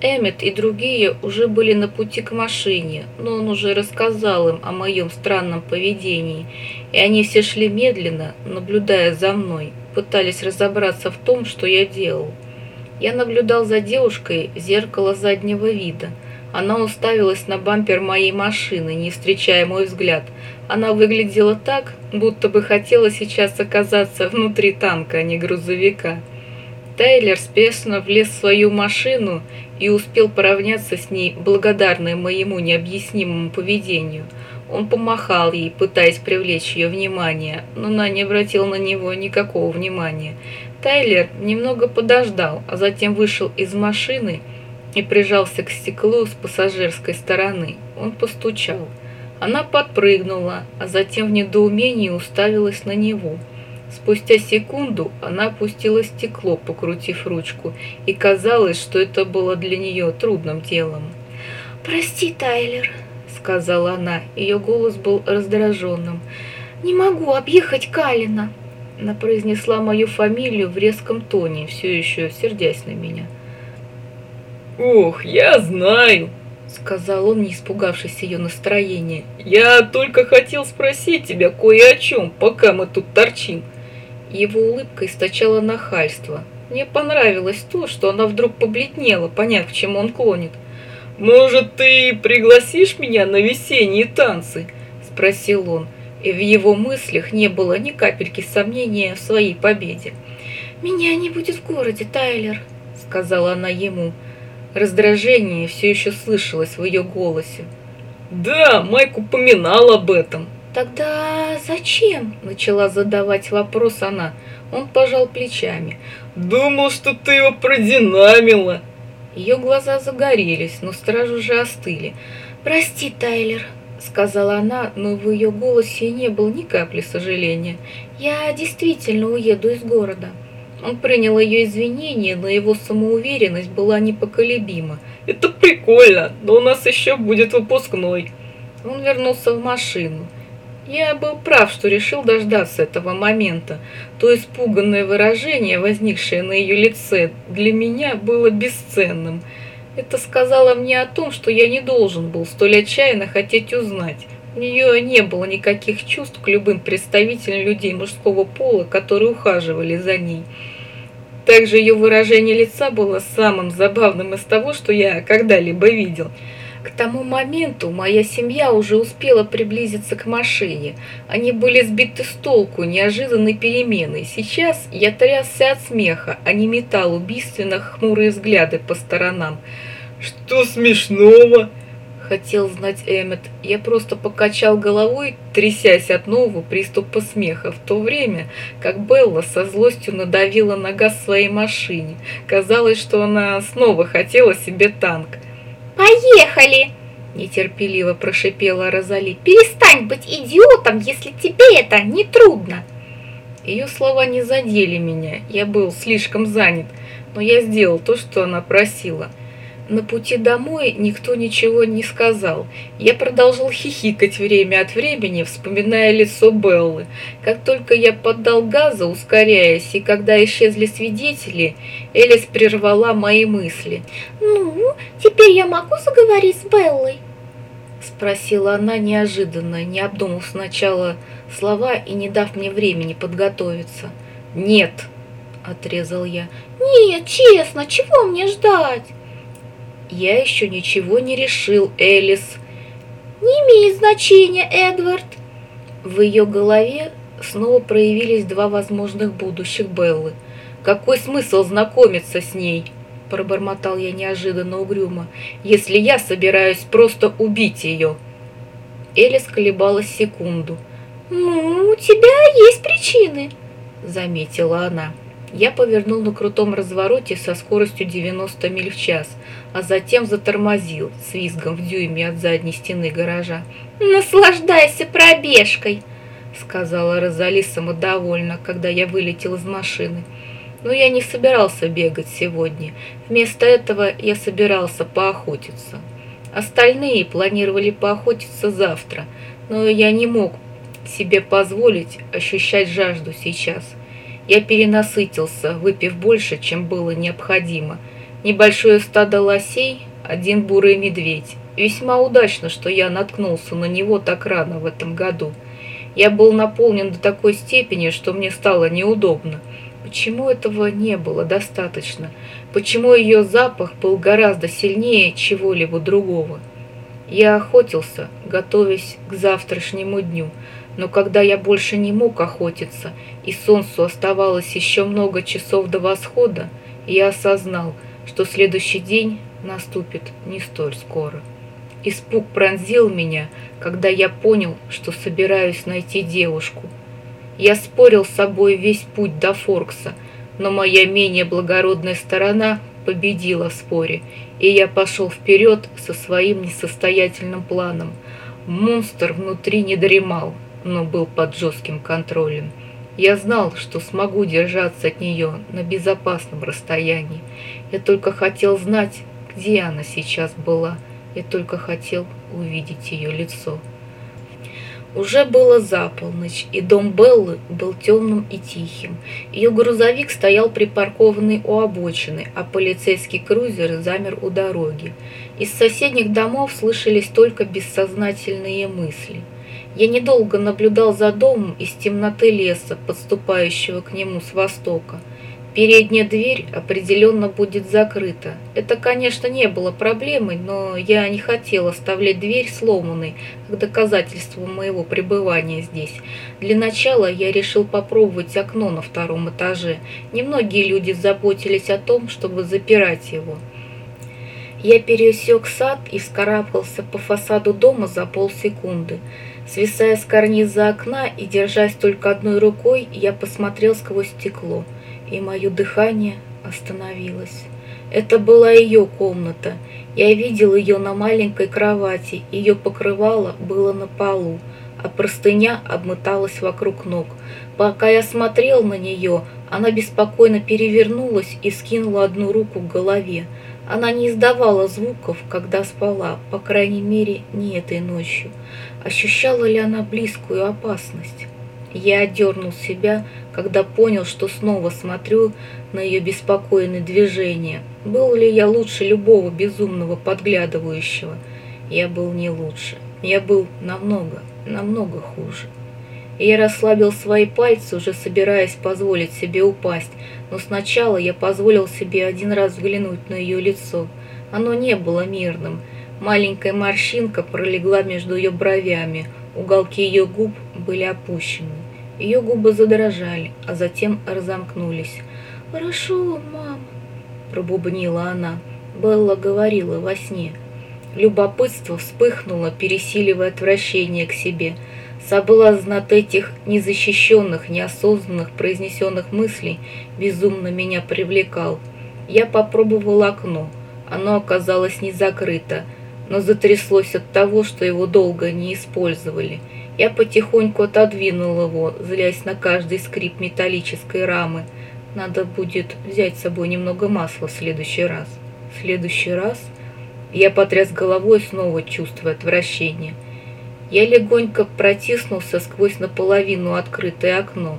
Эммет и другие уже были на пути к машине, но он уже рассказал им о моем странном поведении, и они все шли медленно, наблюдая за мной, пытались разобраться в том, что я делал. Я наблюдал за девушкой в зеркало заднего вида. Она уставилась на бампер моей машины, не встречая мой взгляд. Она выглядела так, будто бы хотела сейчас оказаться внутри танка, а не грузовика. Тайлер спешно влез в свою машину и успел поравняться с ней, благодарный моему необъяснимому поведению. Он помахал ей, пытаясь привлечь ее внимание, но она не обратила на него никакого внимания. Тайлер немного подождал, а затем вышел из машины и прижался к стеклу с пассажирской стороны. Он постучал. Она подпрыгнула, а затем в недоумении уставилась на него – Спустя секунду она опустила стекло, покрутив ручку, и казалось, что это было для нее трудным делом. «Прости, Тайлер», — сказала она, ее голос был раздраженным. «Не могу объехать Калина». Она произнесла мою фамилию в резком тоне, все еще сердясь на меня. «Ох, я знаю!» — сказал он, не испугавшись ее настроения. «Я только хотел спросить тебя кое о чем, пока мы тут торчим. Его улыбка источала нахальство. Мне понравилось то, что она вдруг побледнела, поняв, к чему он клонит. «Может, ты пригласишь меня на весенние танцы?» – спросил он, и в его мыслях не было ни капельки сомнения в своей победе. «Меня не будет в городе, Тайлер», – сказала она ему. Раздражение все еще слышалось в ее голосе. «Да, Майк упоминал об этом», «Тогда зачем?» – начала задавать вопрос она. Он пожал плечами. «Думал, что ты его продинамила!» Ее глаза загорелись, но сразу же остыли. «Прости, Тайлер», — сказала она, но в ее голосе не было ни капли сожаления. «Я действительно уеду из города». Он принял ее извинения, но его самоуверенность была непоколебима. «Это прикольно, но у нас еще будет выпускной». Он вернулся в машину. Я был прав, что решил дождаться этого момента. То испуганное выражение, возникшее на ее лице, для меня было бесценным. Это сказало мне о том, что я не должен был столь отчаянно хотеть узнать. У нее не было никаких чувств к любым представителям людей мужского пола, которые ухаживали за ней. Также ее выражение лица было самым забавным из того, что я когда-либо видел – к тому моменту моя семья уже успела приблизиться к машине. Они были сбиты с толку неожиданной переменой. Сейчас я трясся от смеха, а не метал убийственно хмурые взгляды по сторонам. «Что смешного?» Хотел знать Эммет. Я просто покачал головой, трясясь от нового приступа смеха, в то время, как Белла со злостью надавила на газ своей машине. Казалось, что она снова хотела себе танк. «Поехали!» – нетерпеливо прошипела Розали. «Перестань быть идиотом, если тебе это не трудно!» Ее слова не задели меня, я был слишком занят, но я сделал то, что она просила – на пути домой никто ничего не сказал. Я продолжал хихикать время от времени, вспоминая лицо Беллы. Как только я поддал газа, ускоряясь, и когда исчезли свидетели, Элис прервала мои мысли. «Ну, теперь я могу заговорить с Беллой?» Спросила она неожиданно, не обдумав сначала слова и не дав мне времени подготовиться. «Нет!» – отрезал я. «Нет, честно, чего мне ждать?» «Я еще ничего не решил, Элис». «Не имеет значения, Эдвард». В ее голове снова проявились два возможных будущих Беллы. «Какой смысл знакомиться с ней?» Пробормотал я неожиданно угрюмо. «Если я собираюсь просто убить ее». Элис колебалась секунду. «Ну, у тебя есть причины», — заметила она. Я повернул на крутом развороте со скоростью 90 миль в час, а затем затормозил с визгом в дюйме от задней стены гаража. «Наслаждайся пробежкой!» — сказала Розали самодовольно, когда я вылетел из машины. Но я не собирался бегать сегодня. Вместо этого я собирался поохотиться. Остальные планировали поохотиться завтра, но я не мог себе позволить ощущать жажду сейчас. Я перенасытился, выпив больше, чем было необходимо. Небольшое стадо лосей, один бурый медведь. Весьма удачно, что я наткнулся на него так рано в этом году. Я был наполнен до такой степени, что мне стало неудобно. Почему этого не было достаточно? Почему ее запах был гораздо сильнее чего-либо другого? Я охотился, готовясь к завтрашнему дню, но когда я больше не мог охотиться, и солнцу оставалось еще много часов до восхода, я осознал, что следующий день наступит не столь скоро. Испуг пронзил меня, когда я понял, что собираюсь найти девушку. Я спорил с собой весь путь до Форкса, но моя менее благородная сторона победила в споре, и я пошел вперед со своим несостоятельным планом. Монстр внутри не дремал, но был под жестким контролем. Я знал, что смогу держаться от нее на безопасном расстоянии. Я только хотел знать, где она сейчас была. Я только хотел увидеть ее лицо. Уже было за полночь, и дом Беллы был темным и тихим. Ее грузовик стоял припаркованный у обочины, а полицейский крузер замер у дороги. Из соседних домов слышались только бессознательные мысли. Я недолго наблюдал за домом из темноты леса, подступающего к нему с востока. Передняя дверь определенно будет закрыта. Это, конечно, не было проблемой, но я не хотел оставлять дверь сломанной, как доказательство моего пребывания здесь. Для начала я решил попробовать окно на втором этаже. Немногие люди заботились о том, чтобы запирать его. Я пересек сад и вскарабкался по фасаду дома за полсекунды. Свисая с карниза окна и держась только одной рукой, я посмотрел сквозь стекло – и мое дыхание остановилось. Это была ее комната. Я видел ее на маленькой кровати, ее покрывало было на полу, а простыня обмоталась вокруг ног. Пока я смотрел на нее, она беспокойно перевернулась и скинула одну руку к голове. Она не издавала звуков, когда спала, по крайней мере, не этой ночью. Ощущала ли она близкую опасность? Я отдернул себя, когда понял, что снова смотрю на ее беспокойные движения. Был ли я лучше любого безумного подглядывающего? Я был не лучше. Я был намного, намного хуже. И я расслабил свои пальцы, уже собираясь позволить себе упасть, но сначала я позволил себе один раз взглянуть на ее лицо. Оно не было мирным. Маленькая морщинка пролегла между ее бровями, уголки ее губ были опущены. Ее губы задрожали, а затем разомкнулись. «Хорошо, мам», — пробубнила она. Белла говорила во сне. Любопытство вспыхнуло, пересиливая отвращение к себе. Соблазн от этих незащищенных, неосознанных произнесенных мыслей безумно меня привлекал. Я попробовал окно. Оно оказалось не закрыто, но затряслось от того, что его долго не использовали. Я потихоньку отодвинул его, злясь на каждый скрип металлической рамы. Надо будет взять с собой немного масла в следующий раз. В следующий раз я потряс головой, снова чувствуя отвращение. Я легонько протиснулся сквозь наполовину открытое окно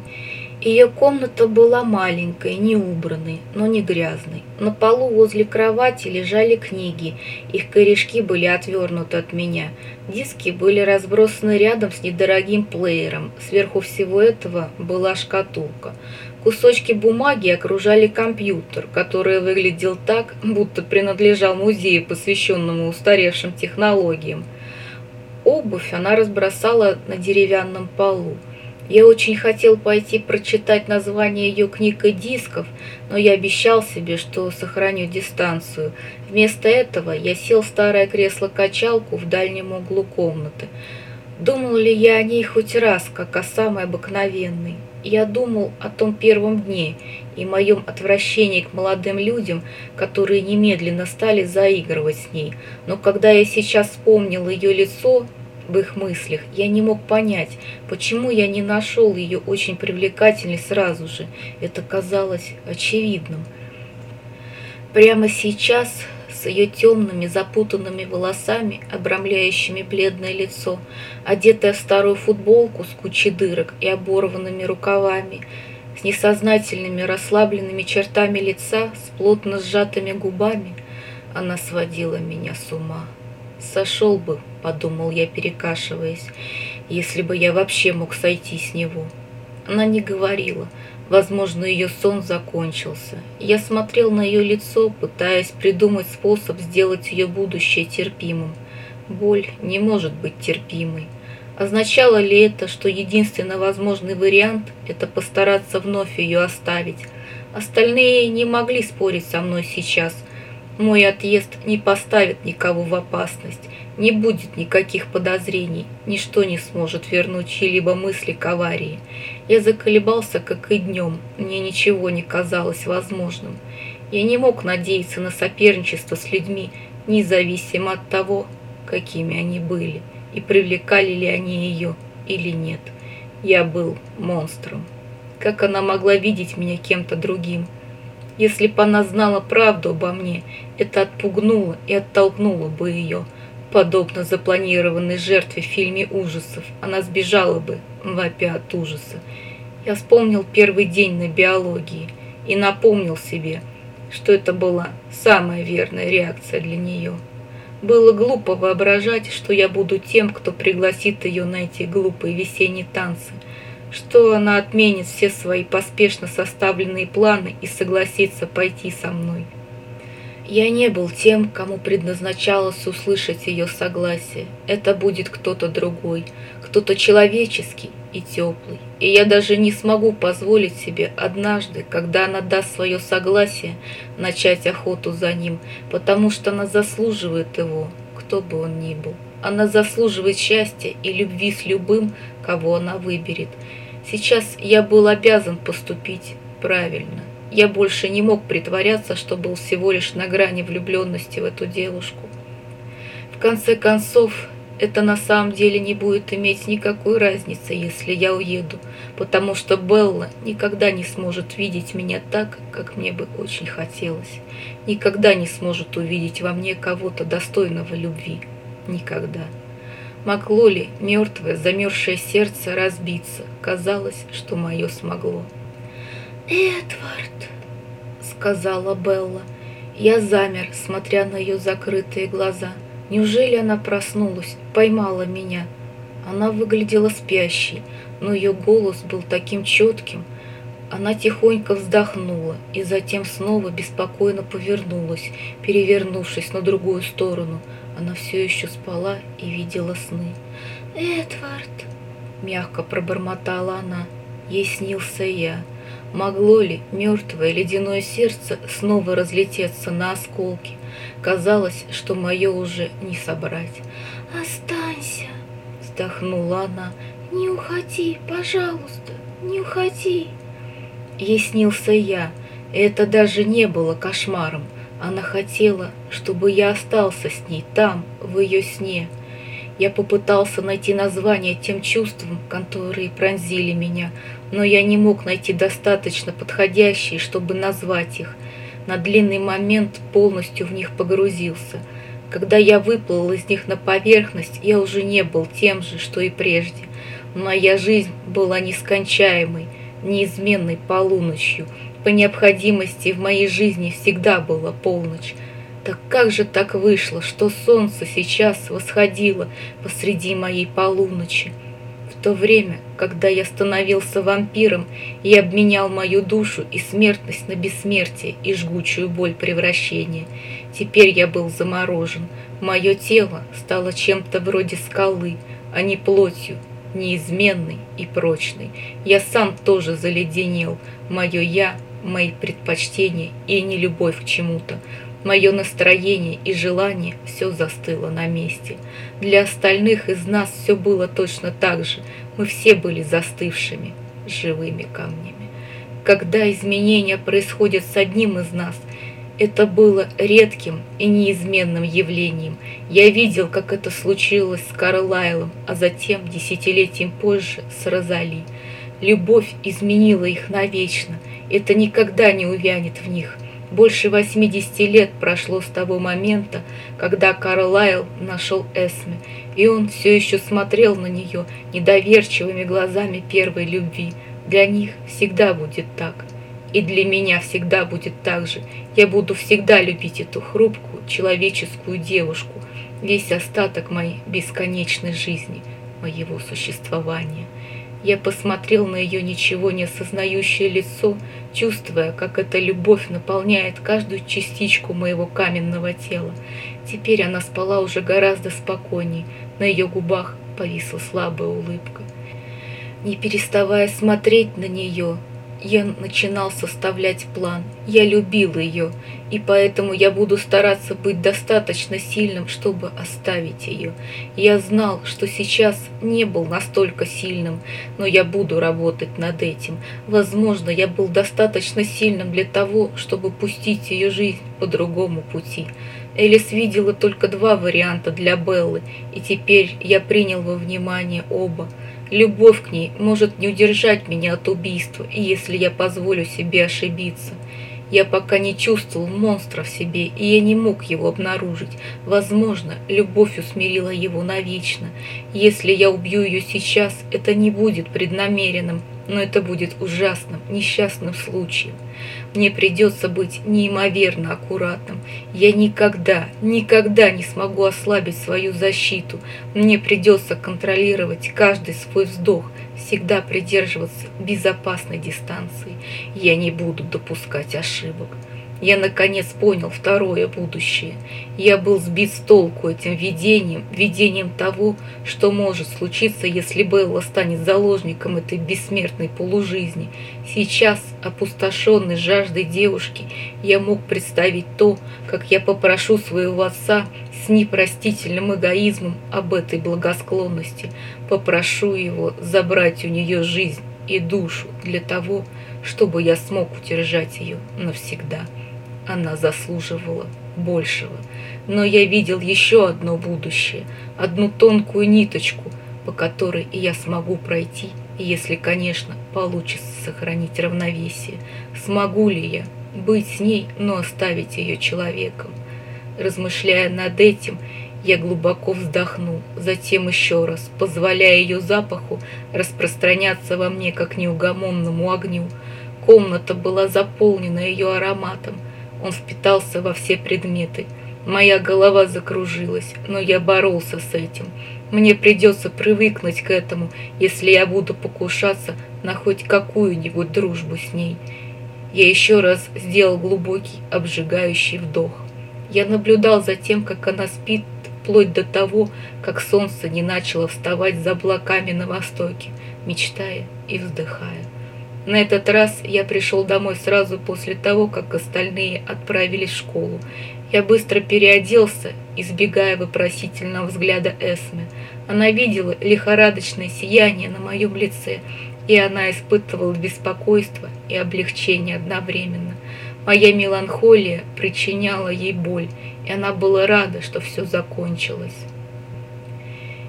ее комната была маленькой, не убранной, но не грязной. На полу возле кровати лежали книги, их корешки были отвернуты от меня. Диски были разбросаны рядом с недорогим плеером. Сверху всего этого была шкатулка. Кусочки бумаги окружали компьютер, который выглядел так, будто принадлежал музею, посвященному устаревшим технологиям. Обувь она разбросала на деревянном полу. Я очень хотел пойти прочитать название ее книг и дисков, но я обещал себе, что сохраню дистанцию. Вместо этого я сел в старое кресло-качалку в дальнем углу комнаты. Думал ли я о ней хоть раз, как о самой обыкновенной? Я думал о том первом дне и моем отвращении к молодым людям, которые немедленно стали заигрывать с ней. Но когда я сейчас вспомнил ее лицо, в их мыслях. Я не мог понять, почему я не нашел ее очень привлекательной сразу же. Это казалось очевидным. Прямо сейчас с ее темными запутанными волосами, обрамляющими бледное лицо, одетая в старую футболку с кучей дырок и оборванными рукавами, с несознательными расслабленными чертами лица, с плотно сжатыми губами, она сводила меня с ума. «Сошел бы», — подумал я, перекашиваясь, — «если бы я вообще мог сойти с него». Она не говорила, возможно, ее сон закончился. Я смотрел на ее лицо, пытаясь придумать способ сделать ее будущее терпимым. Боль не может быть терпимой. Означало ли это, что единственно возможный вариант – это постараться вновь ее оставить? Остальные не могли спорить со мной сейчас. Мой отъезд не поставит никого в опасность, не будет никаких подозрений, ничто не сможет вернуть чьи-либо мысли к аварии. Я заколебался, как и днем, мне ничего не казалось возможным. Я не мог надеяться на соперничество с людьми, независимо от того, какими они были и привлекали ли они ее или нет. Я был монстром. Как она могла видеть меня кем-то другим? Если бы она знала правду обо мне, это отпугнуло и оттолкнуло бы ее. Подобно запланированной жертве в фильме ужасов, она сбежала бы, вопя от ужаса. Я вспомнил первый день на биологии и напомнил себе, что это была самая верная реакция для нее. Было глупо воображать, что я буду тем, кто пригласит ее на эти глупые весенние танцы, что она отменит все свои поспешно составленные планы и согласится пойти со мной. Я не был тем, кому предназначалось услышать ее согласие. Это будет кто-то другой, кто-то человеческий и теплый. И я даже не смогу позволить себе однажды, когда она даст свое согласие, начать охоту за ним, потому что она заслуживает его, кто бы он ни был. Она заслуживает счастья и любви с любым, кого она выберет. Сейчас я был обязан поступить правильно. Я больше не мог притворяться, что был всего лишь на грани влюбленности в эту девушку. В конце концов, это на самом деле не будет иметь никакой разницы, если я уеду, потому что Белла никогда не сможет видеть меня так, как мне бы очень хотелось. Никогда не сможет увидеть во мне кого-то достойного любви. Никогда. Могло ли мертвое, замерзшее сердце разбиться? Казалось, что мое смогло. «Эдвард», — сказала Белла. Я замер, смотря на ее закрытые глаза. Неужели она проснулась, поймала меня? Она выглядела спящей, но ее голос был таким четким. Она тихонько вздохнула и затем снова беспокойно повернулась, перевернувшись на другую сторону. Она все еще спала и видела сны. «Эдвард», — мягко пробормотала она, — ей снился я. Могло ли мертвое ледяное сердце снова разлететься на осколки? Казалось, что мое уже не собрать. «Останься!» — вздохнула она. «Не уходи, пожалуйста, не уходи!» Ей снился я, это даже не было кошмаром. Она хотела, чтобы я остался с ней там, в ее сне. Я попытался найти название тем чувствам, которые пронзили меня, но я не мог найти достаточно подходящие, чтобы назвать их. На длинный момент полностью в них погрузился. Когда я выплыл из них на поверхность, я уже не был тем же, что и прежде. Моя жизнь была нескончаемой, неизменной полуночью. По необходимости в моей жизни всегда была полночь. Так как же так вышло, что солнце сейчас восходило посреди моей полуночи? В то время, когда я становился вампиром и обменял мою душу и смертность на бессмертие и жгучую боль превращения, теперь я был заморожен. Мое тело стало чем-то вроде скалы, а не плотью, неизменной и прочной. Я сам тоже заледенел. Мое «я», мои предпочтения и не любовь к чему-то. Мое настроение и желание все застыло на месте. Для остальных из нас все было точно так же. Мы все были застывшими, живыми камнями. Когда изменения происходят с одним из нас, это было редким и неизменным явлением. Я видел, как это случилось с Карлайлом, а затем, десятилетием позже, с Розали. Любовь изменила их навечно. Это никогда не увянет в них – Больше 80 лет прошло с того момента, когда Карлайл нашел Эсме, и он все еще смотрел на нее недоверчивыми глазами первой любви. Для них всегда будет так. И для меня всегда будет так же. Я буду всегда любить эту хрупкую человеческую девушку, весь остаток моей бесконечной жизни, моего существования. Я посмотрел на ее ничего не осознающее лицо, чувствуя, как эта любовь наполняет каждую частичку моего каменного тела. Теперь она спала уже гораздо спокойней, на ее губах повисла слабая улыбка. Не переставая смотреть на нее, я начинал составлять план. Я любил ее, и поэтому я буду стараться быть достаточно сильным, чтобы оставить ее. Я знал, что сейчас не был настолько сильным, но я буду работать над этим. Возможно, я был достаточно сильным для того, чтобы пустить ее жизнь по другому пути. Элис видела только два варианта для Беллы, и теперь я принял во внимание оба – Любовь к ней может не удержать меня от убийства, и если я позволю себе ошибиться. Я пока не чувствовал монстра в себе, и я не мог его обнаружить. Возможно, любовь усмирила его навечно. Если я убью ее сейчас, это не будет преднамеренным, но это будет ужасным, несчастным случаем. Мне придется быть неимоверно аккуратным. Я никогда, никогда не смогу ослабить свою защиту. Мне придется контролировать каждый свой вздох, всегда придерживаться безопасной дистанции. Я не буду допускать ошибок. Я наконец понял второе будущее. Я был сбит с толку этим видением, видением того, что может случиться, если Белла станет заложником этой бессмертной полужизни. Сейчас, опустошенный жаждой девушки, я мог представить то, как я попрошу своего отца с непростительным эгоизмом об этой благосклонности, попрошу его забрать у нее жизнь и душу для того, чтобы я смог удержать ее навсегда. Она заслуживала большего. Но я видел еще одно будущее, одну тонкую ниточку, по которой я смогу пройти, если, конечно, получится сохранить равновесие. Смогу ли я быть с ней, но оставить ее человеком? Размышляя над этим, я глубоко вздохнул, затем еще раз, позволяя ее запаху распространяться во мне, как неугомонному огню. Комната была заполнена ее ароматом – он впитался во все предметы. Моя голова закружилась, но я боролся с этим. Мне придется привыкнуть к этому, если я буду покушаться на хоть какую-нибудь дружбу с ней. Я еще раз сделал глубокий, обжигающий вдох. Я наблюдал за тем, как она спит, вплоть до того, как солнце не начало вставать за облаками на востоке, мечтая и вздыхая. На этот раз я пришел домой сразу после того, как остальные отправились в школу. Я быстро переоделся, избегая вопросительного взгляда Эсме. Она видела лихорадочное сияние на моем лице, и она испытывала беспокойство и облегчение одновременно. Моя меланхолия причиняла ей боль, и она была рада, что все закончилось.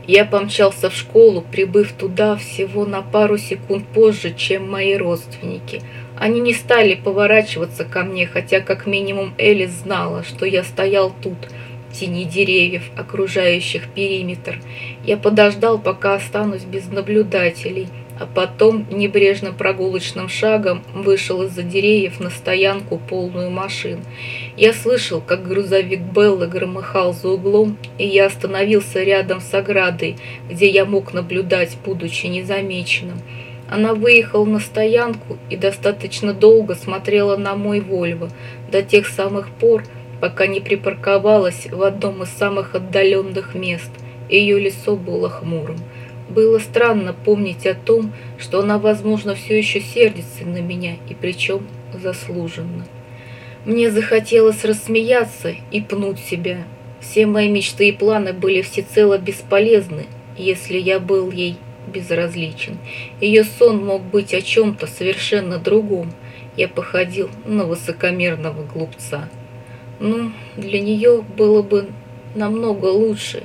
Я помчался в школу, прибыв туда всего на пару секунд позже, чем мои родственники. Они не стали поворачиваться ко мне, хотя как минимум Элис знала, что я стоял тут, в тени деревьев, окружающих периметр. Я подождал, пока останусь без наблюдателей – а потом небрежно прогулочным шагом вышел из-за деревьев на стоянку полную машин. Я слышал, как грузовик Беллы громыхал за углом, и я остановился рядом с оградой, где я мог наблюдать, будучи незамеченным. Она выехала на стоянку и достаточно долго смотрела на мой Вольво, до тех самых пор, пока не припарковалась в одном из самых отдаленных мест. Ее лицо было хмурым. Было странно помнить о том, что она, возможно, все еще сердится на меня, и причем заслуженно. Мне захотелось рассмеяться и пнуть себя. Все мои мечты и планы были всецело бесполезны, если я был ей безразличен. Ее сон мог быть о чем-то совершенно другом. Я походил на высокомерного глупца. Ну, для нее было бы намного лучше,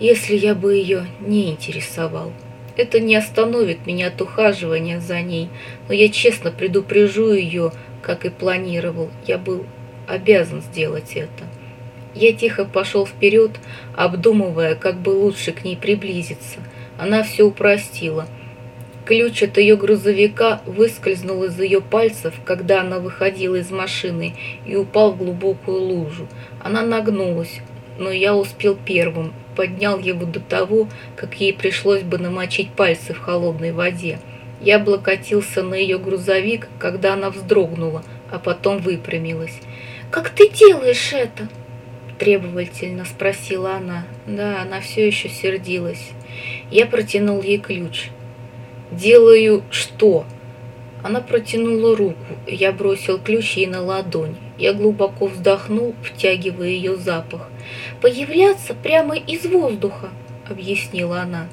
если я бы ее не интересовал. Это не остановит меня от ухаживания за ней, но я честно предупрежу ее, как и планировал. Я был обязан сделать это. Я тихо пошел вперед, обдумывая, как бы лучше к ней приблизиться. Она все упростила. Ключ от ее грузовика выскользнул из ее пальцев, когда она выходила из машины и упал в глубокую лужу. Она нагнулась, но я успел первым, поднял его до того, как ей пришлось бы намочить пальцы в холодной воде. Я облокотился на ее грузовик, когда она вздрогнула, а потом выпрямилась. «Как ты делаешь это?» требовательно спросила она. Да, она все еще сердилась. Я протянул ей ключ. «Делаю что?» Она протянула руку, я бросил ключ ей на ладонь. Я глубоко вздохнул, втягивая ее запах. «Появляться прямо из воздуха», — объяснила она.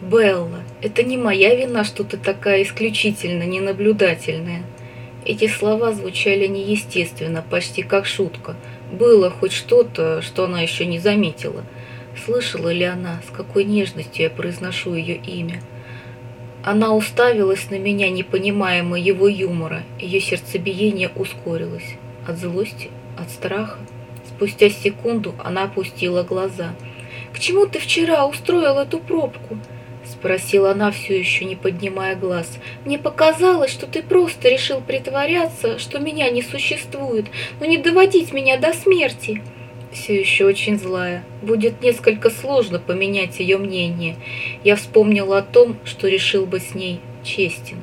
«Белла, это не моя вина, что ты такая исключительно ненаблюдательная». Эти слова звучали неестественно, почти как шутка. Было хоть что-то, что она еще не заметила. Слышала ли она, с какой нежностью я произношу ее имя? Она уставилась на меня, не понимая моего юмора. Ее сердцебиение ускорилось. От злости, от страха. Спустя секунду она опустила глаза. «К чему ты вчера устроил эту пробку?» Спросила она, все еще не поднимая глаз. «Мне показалось, что ты просто решил притворяться, что меня не существует, но не доводить меня до смерти». Все еще очень злая. Будет несколько сложно поменять ее мнение. Я вспомнил о том, что решил бы с ней честен.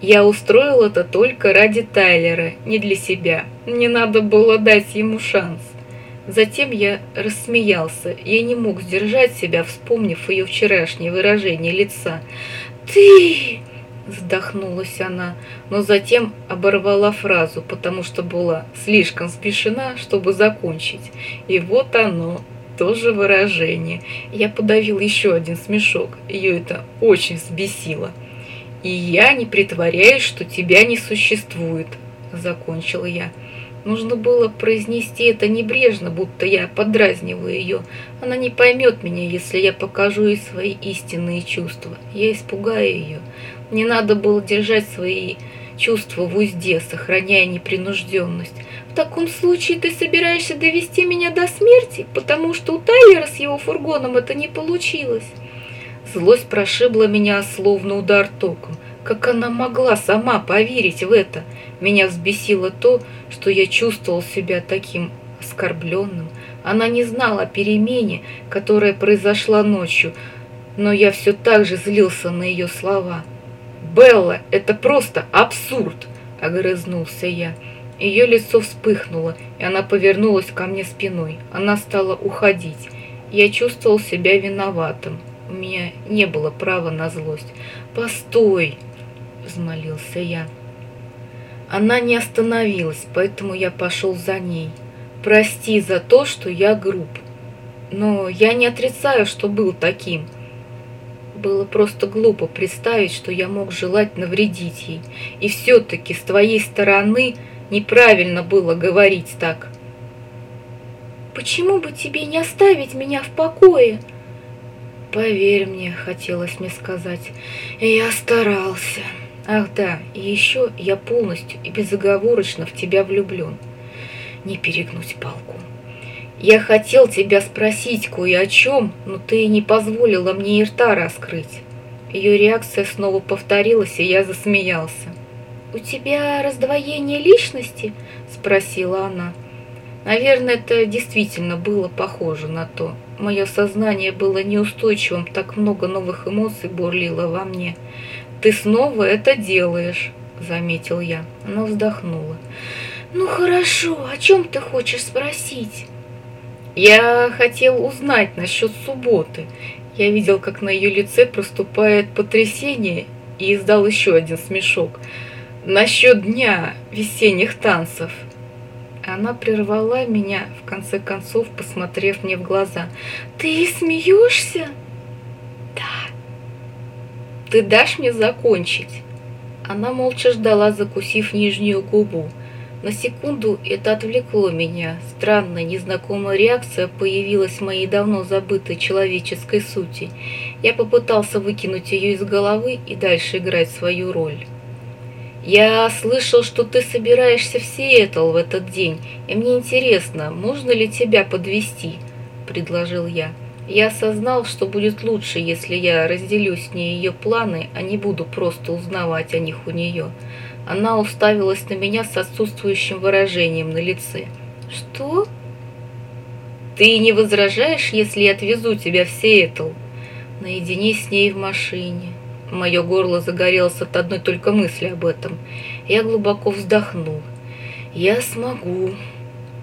Я устроил это только ради Тайлера, не для себя. Мне надо было дать ему шанс. Затем я рассмеялся. Я не мог сдержать себя, вспомнив ее вчерашнее выражение лица. «Ты...» — вздохнулась она, но затем оборвала фразу, потому что была слишком спешена, чтобы закончить. И вот оно, тоже выражение. Я подавил еще один смешок. Ее это очень взбесило. «И я не притворяюсь, что тебя не существует», — закончил я. Нужно было произнести это небрежно, будто я подразниваю ее. Она не поймет меня, если я покажу ей свои истинные чувства. Я испугаю ее. Мне надо было держать свои чувства в узде, сохраняя непринужденность. В таком случае ты собираешься довести меня до смерти, потому что у Тайлера с его фургоном это не получилось. Злость прошибла меня словно удар током. Как она могла сама поверить в это? Меня взбесило то, что я чувствовал себя таким оскорбленным. Она не знала о перемене, которая произошла ночью, но я все так же злился на ее слова. «Белла, это просто абсурд!» — огрызнулся я. Ее лицо вспыхнуло, и она повернулась ко мне спиной. Она стала уходить. Я чувствовал себя виноватым. У меня не было права на злость. «Постой!» взмолился я. Она не остановилась, поэтому я пошел за ней. Прости за то, что я груб. Но я не отрицаю, что был таким. Было просто глупо представить, что я мог желать навредить ей. И все-таки с твоей стороны неправильно было говорить так. «Почему бы тебе не оставить меня в покое?» «Поверь мне», — хотелось мне сказать, — «я старался». Ах да, и еще я полностью и безоговорочно в тебя влюблен. Не перегнуть палку. Я хотел тебя спросить кое о чем, но ты не позволила мне и рта раскрыть. Ее реакция снова повторилась, и я засмеялся. «У тебя раздвоение личности?» – спросила она. Наверное, это действительно было похоже на то. Мое сознание было неустойчивым, так много новых эмоций бурлило во мне – ты снова это делаешь», — заметил я. Она вздохнула. «Ну хорошо, о чем ты хочешь спросить?» «Я хотел узнать насчет субботы. Я видел, как на ее лице проступает потрясение и издал еще один смешок. Насчет дня весенних танцев». Она прервала меня, в конце концов, посмотрев мне в глаза. «Ты смеешься?» Ты дашь мне закончить?» Она молча ждала, закусив нижнюю губу. На секунду это отвлекло меня. Странная, незнакомая реакция появилась в моей давно забытой человеческой сути. Я попытался выкинуть ее из головы и дальше играть свою роль. Я слышал, что ты собираешься в Сиэтл в этот день, и мне интересно, можно ли тебя подвести, предложил я. Я осознал, что будет лучше, если я разделю с ней ее планы, а не буду просто узнавать о них у нее. Она уставилась на меня с отсутствующим выражением на лице. «Что?» «Ты не возражаешь, если я отвезу тебя в Сиэтл?» Наедине с ней в машине. Мое горло загорелось от одной только мысли об этом. Я глубоко вздохнул. «Я смогу».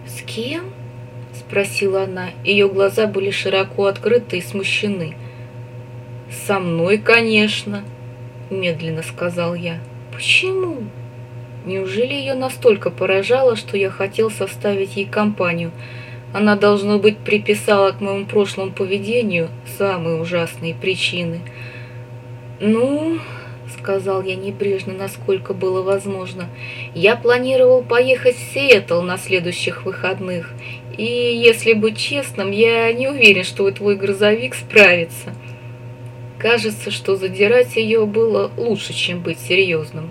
«С кем?» — спросила она. Ее глаза были широко открыты и смущены. «Со мной, конечно», — медленно сказал я. «Почему?» Неужели ее настолько поражало, что я хотел составить ей компанию? Она, должно быть, приписала к моему прошлому поведению самые ужасные причины. «Ну, — сказал я небрежно, насколько было возможно, — я планировал поехать в Сиэтл на следующих выходных, и, если быть честным, я не уверен, что твой грузовик справится. Кажется, что задирать ее было лучше, чем быть серьезным».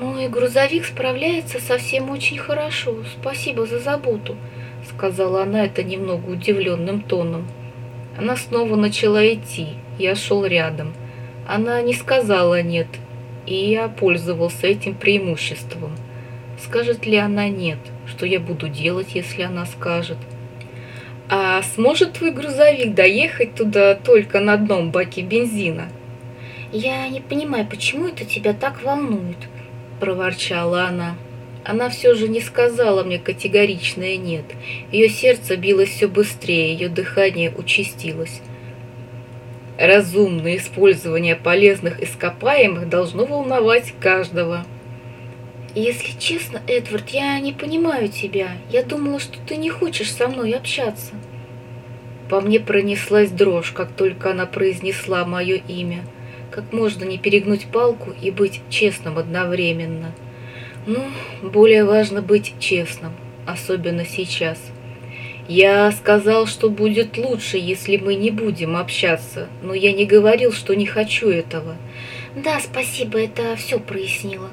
«Мой грузовик справляется совсем очень хорошо. Спасибо за заботу», — сказала она это немного удивленным тоном. Она снова начала идти. Я шел рядом. Она не сказала «нет», и я пользовался этим преимуществом. Скажет ли она «нет», что я буду делать, если она скажет? «А сможет твой грузовик доехать туда только на одном баке бензина?» «Я не понимаю, почему это тебя так волнует?» проворчала она. Она все же не сказала мне категоричное «нет». Ее сердце билось все быстрее, ее дыхание участилось. Разумное использование полезных ископаемых должно волновать каждого. Если честно, Эдвард, я не понимаю тебя. Я думала, что ты не хочешь со мной общаться. По мне пронеслась дрожь, как только она произнесла мое имя – как можно не перегнуть палку и быть честным одновременно? Ну, более важно быть честным, особенно сейчас. Я сказал, что будет лучше, если мы не будем общаться, но я не говорил, что не хочу этого. Да, спасибо, это все прояснило,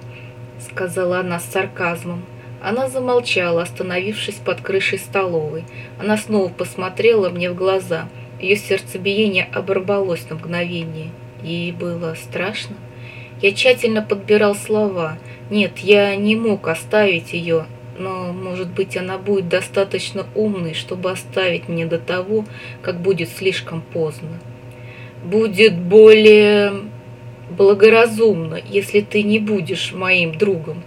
сказала она с сарказмом. Она замолчала, остановившись под крышей столовой. Она снова посмотрела мне в глаза. Ее сердцебиение оборвалось на мгновение. Ей было страшно. Я тщательно подбирал слова. Нет, я не мог оставить ее, но, может быть, она будет достаточно умной, чтобы оставить меня до того, как будет слишком поздно. Будет более благоразумно, если ты не будешь моим другом.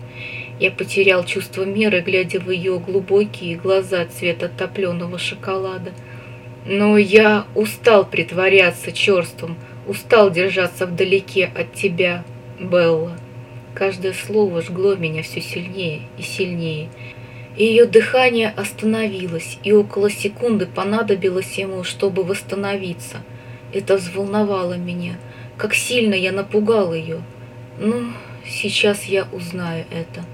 Я потерял чувство меры, глядя в ее глубокие глаза цвета топленого шоколада. Но я устал притворяться черством, Устал держаться вдалеке от тебя, Белла. Каждое слово жгло меня все сильнее и сильнее. Ее дыхание остановилось, и около секунды понадобилось ему, чтобы восстановиться. Это взволновало меня. Как сильно я напугал ее. Ну, сейчас я узнаю это.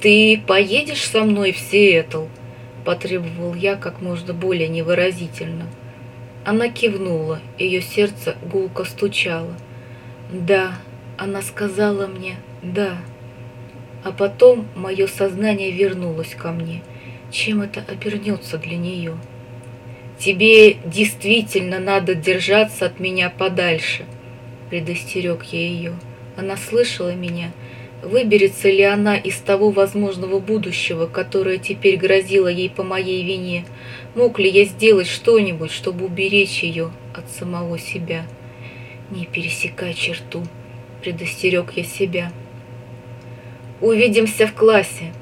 «Ты поедешь со мной в Сиэтл?» – потребовал я как можно более невыразительно – она кивнула, ее сердце гулко стучало. «Да», она сказала мне «да». А потом мое сознание вернулось ко мне. Чем это обернется для нее? «Тебе действительно надо держаться от меня подальше», — предостерег я ее. Она слышала меня, — Выберется ли она из того возможного будущего, которое теперь грозило ей по моей вине? Мог ли я сделать что-нибудь, чтобы уберечь ее от самого себя? Не пересекай черту, предостерег я себя. Увидимся в классе.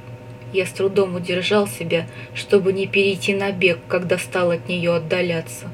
Я с трудом удержал себя, чтобы не перейти на бег, когда стал от нее отдаляться.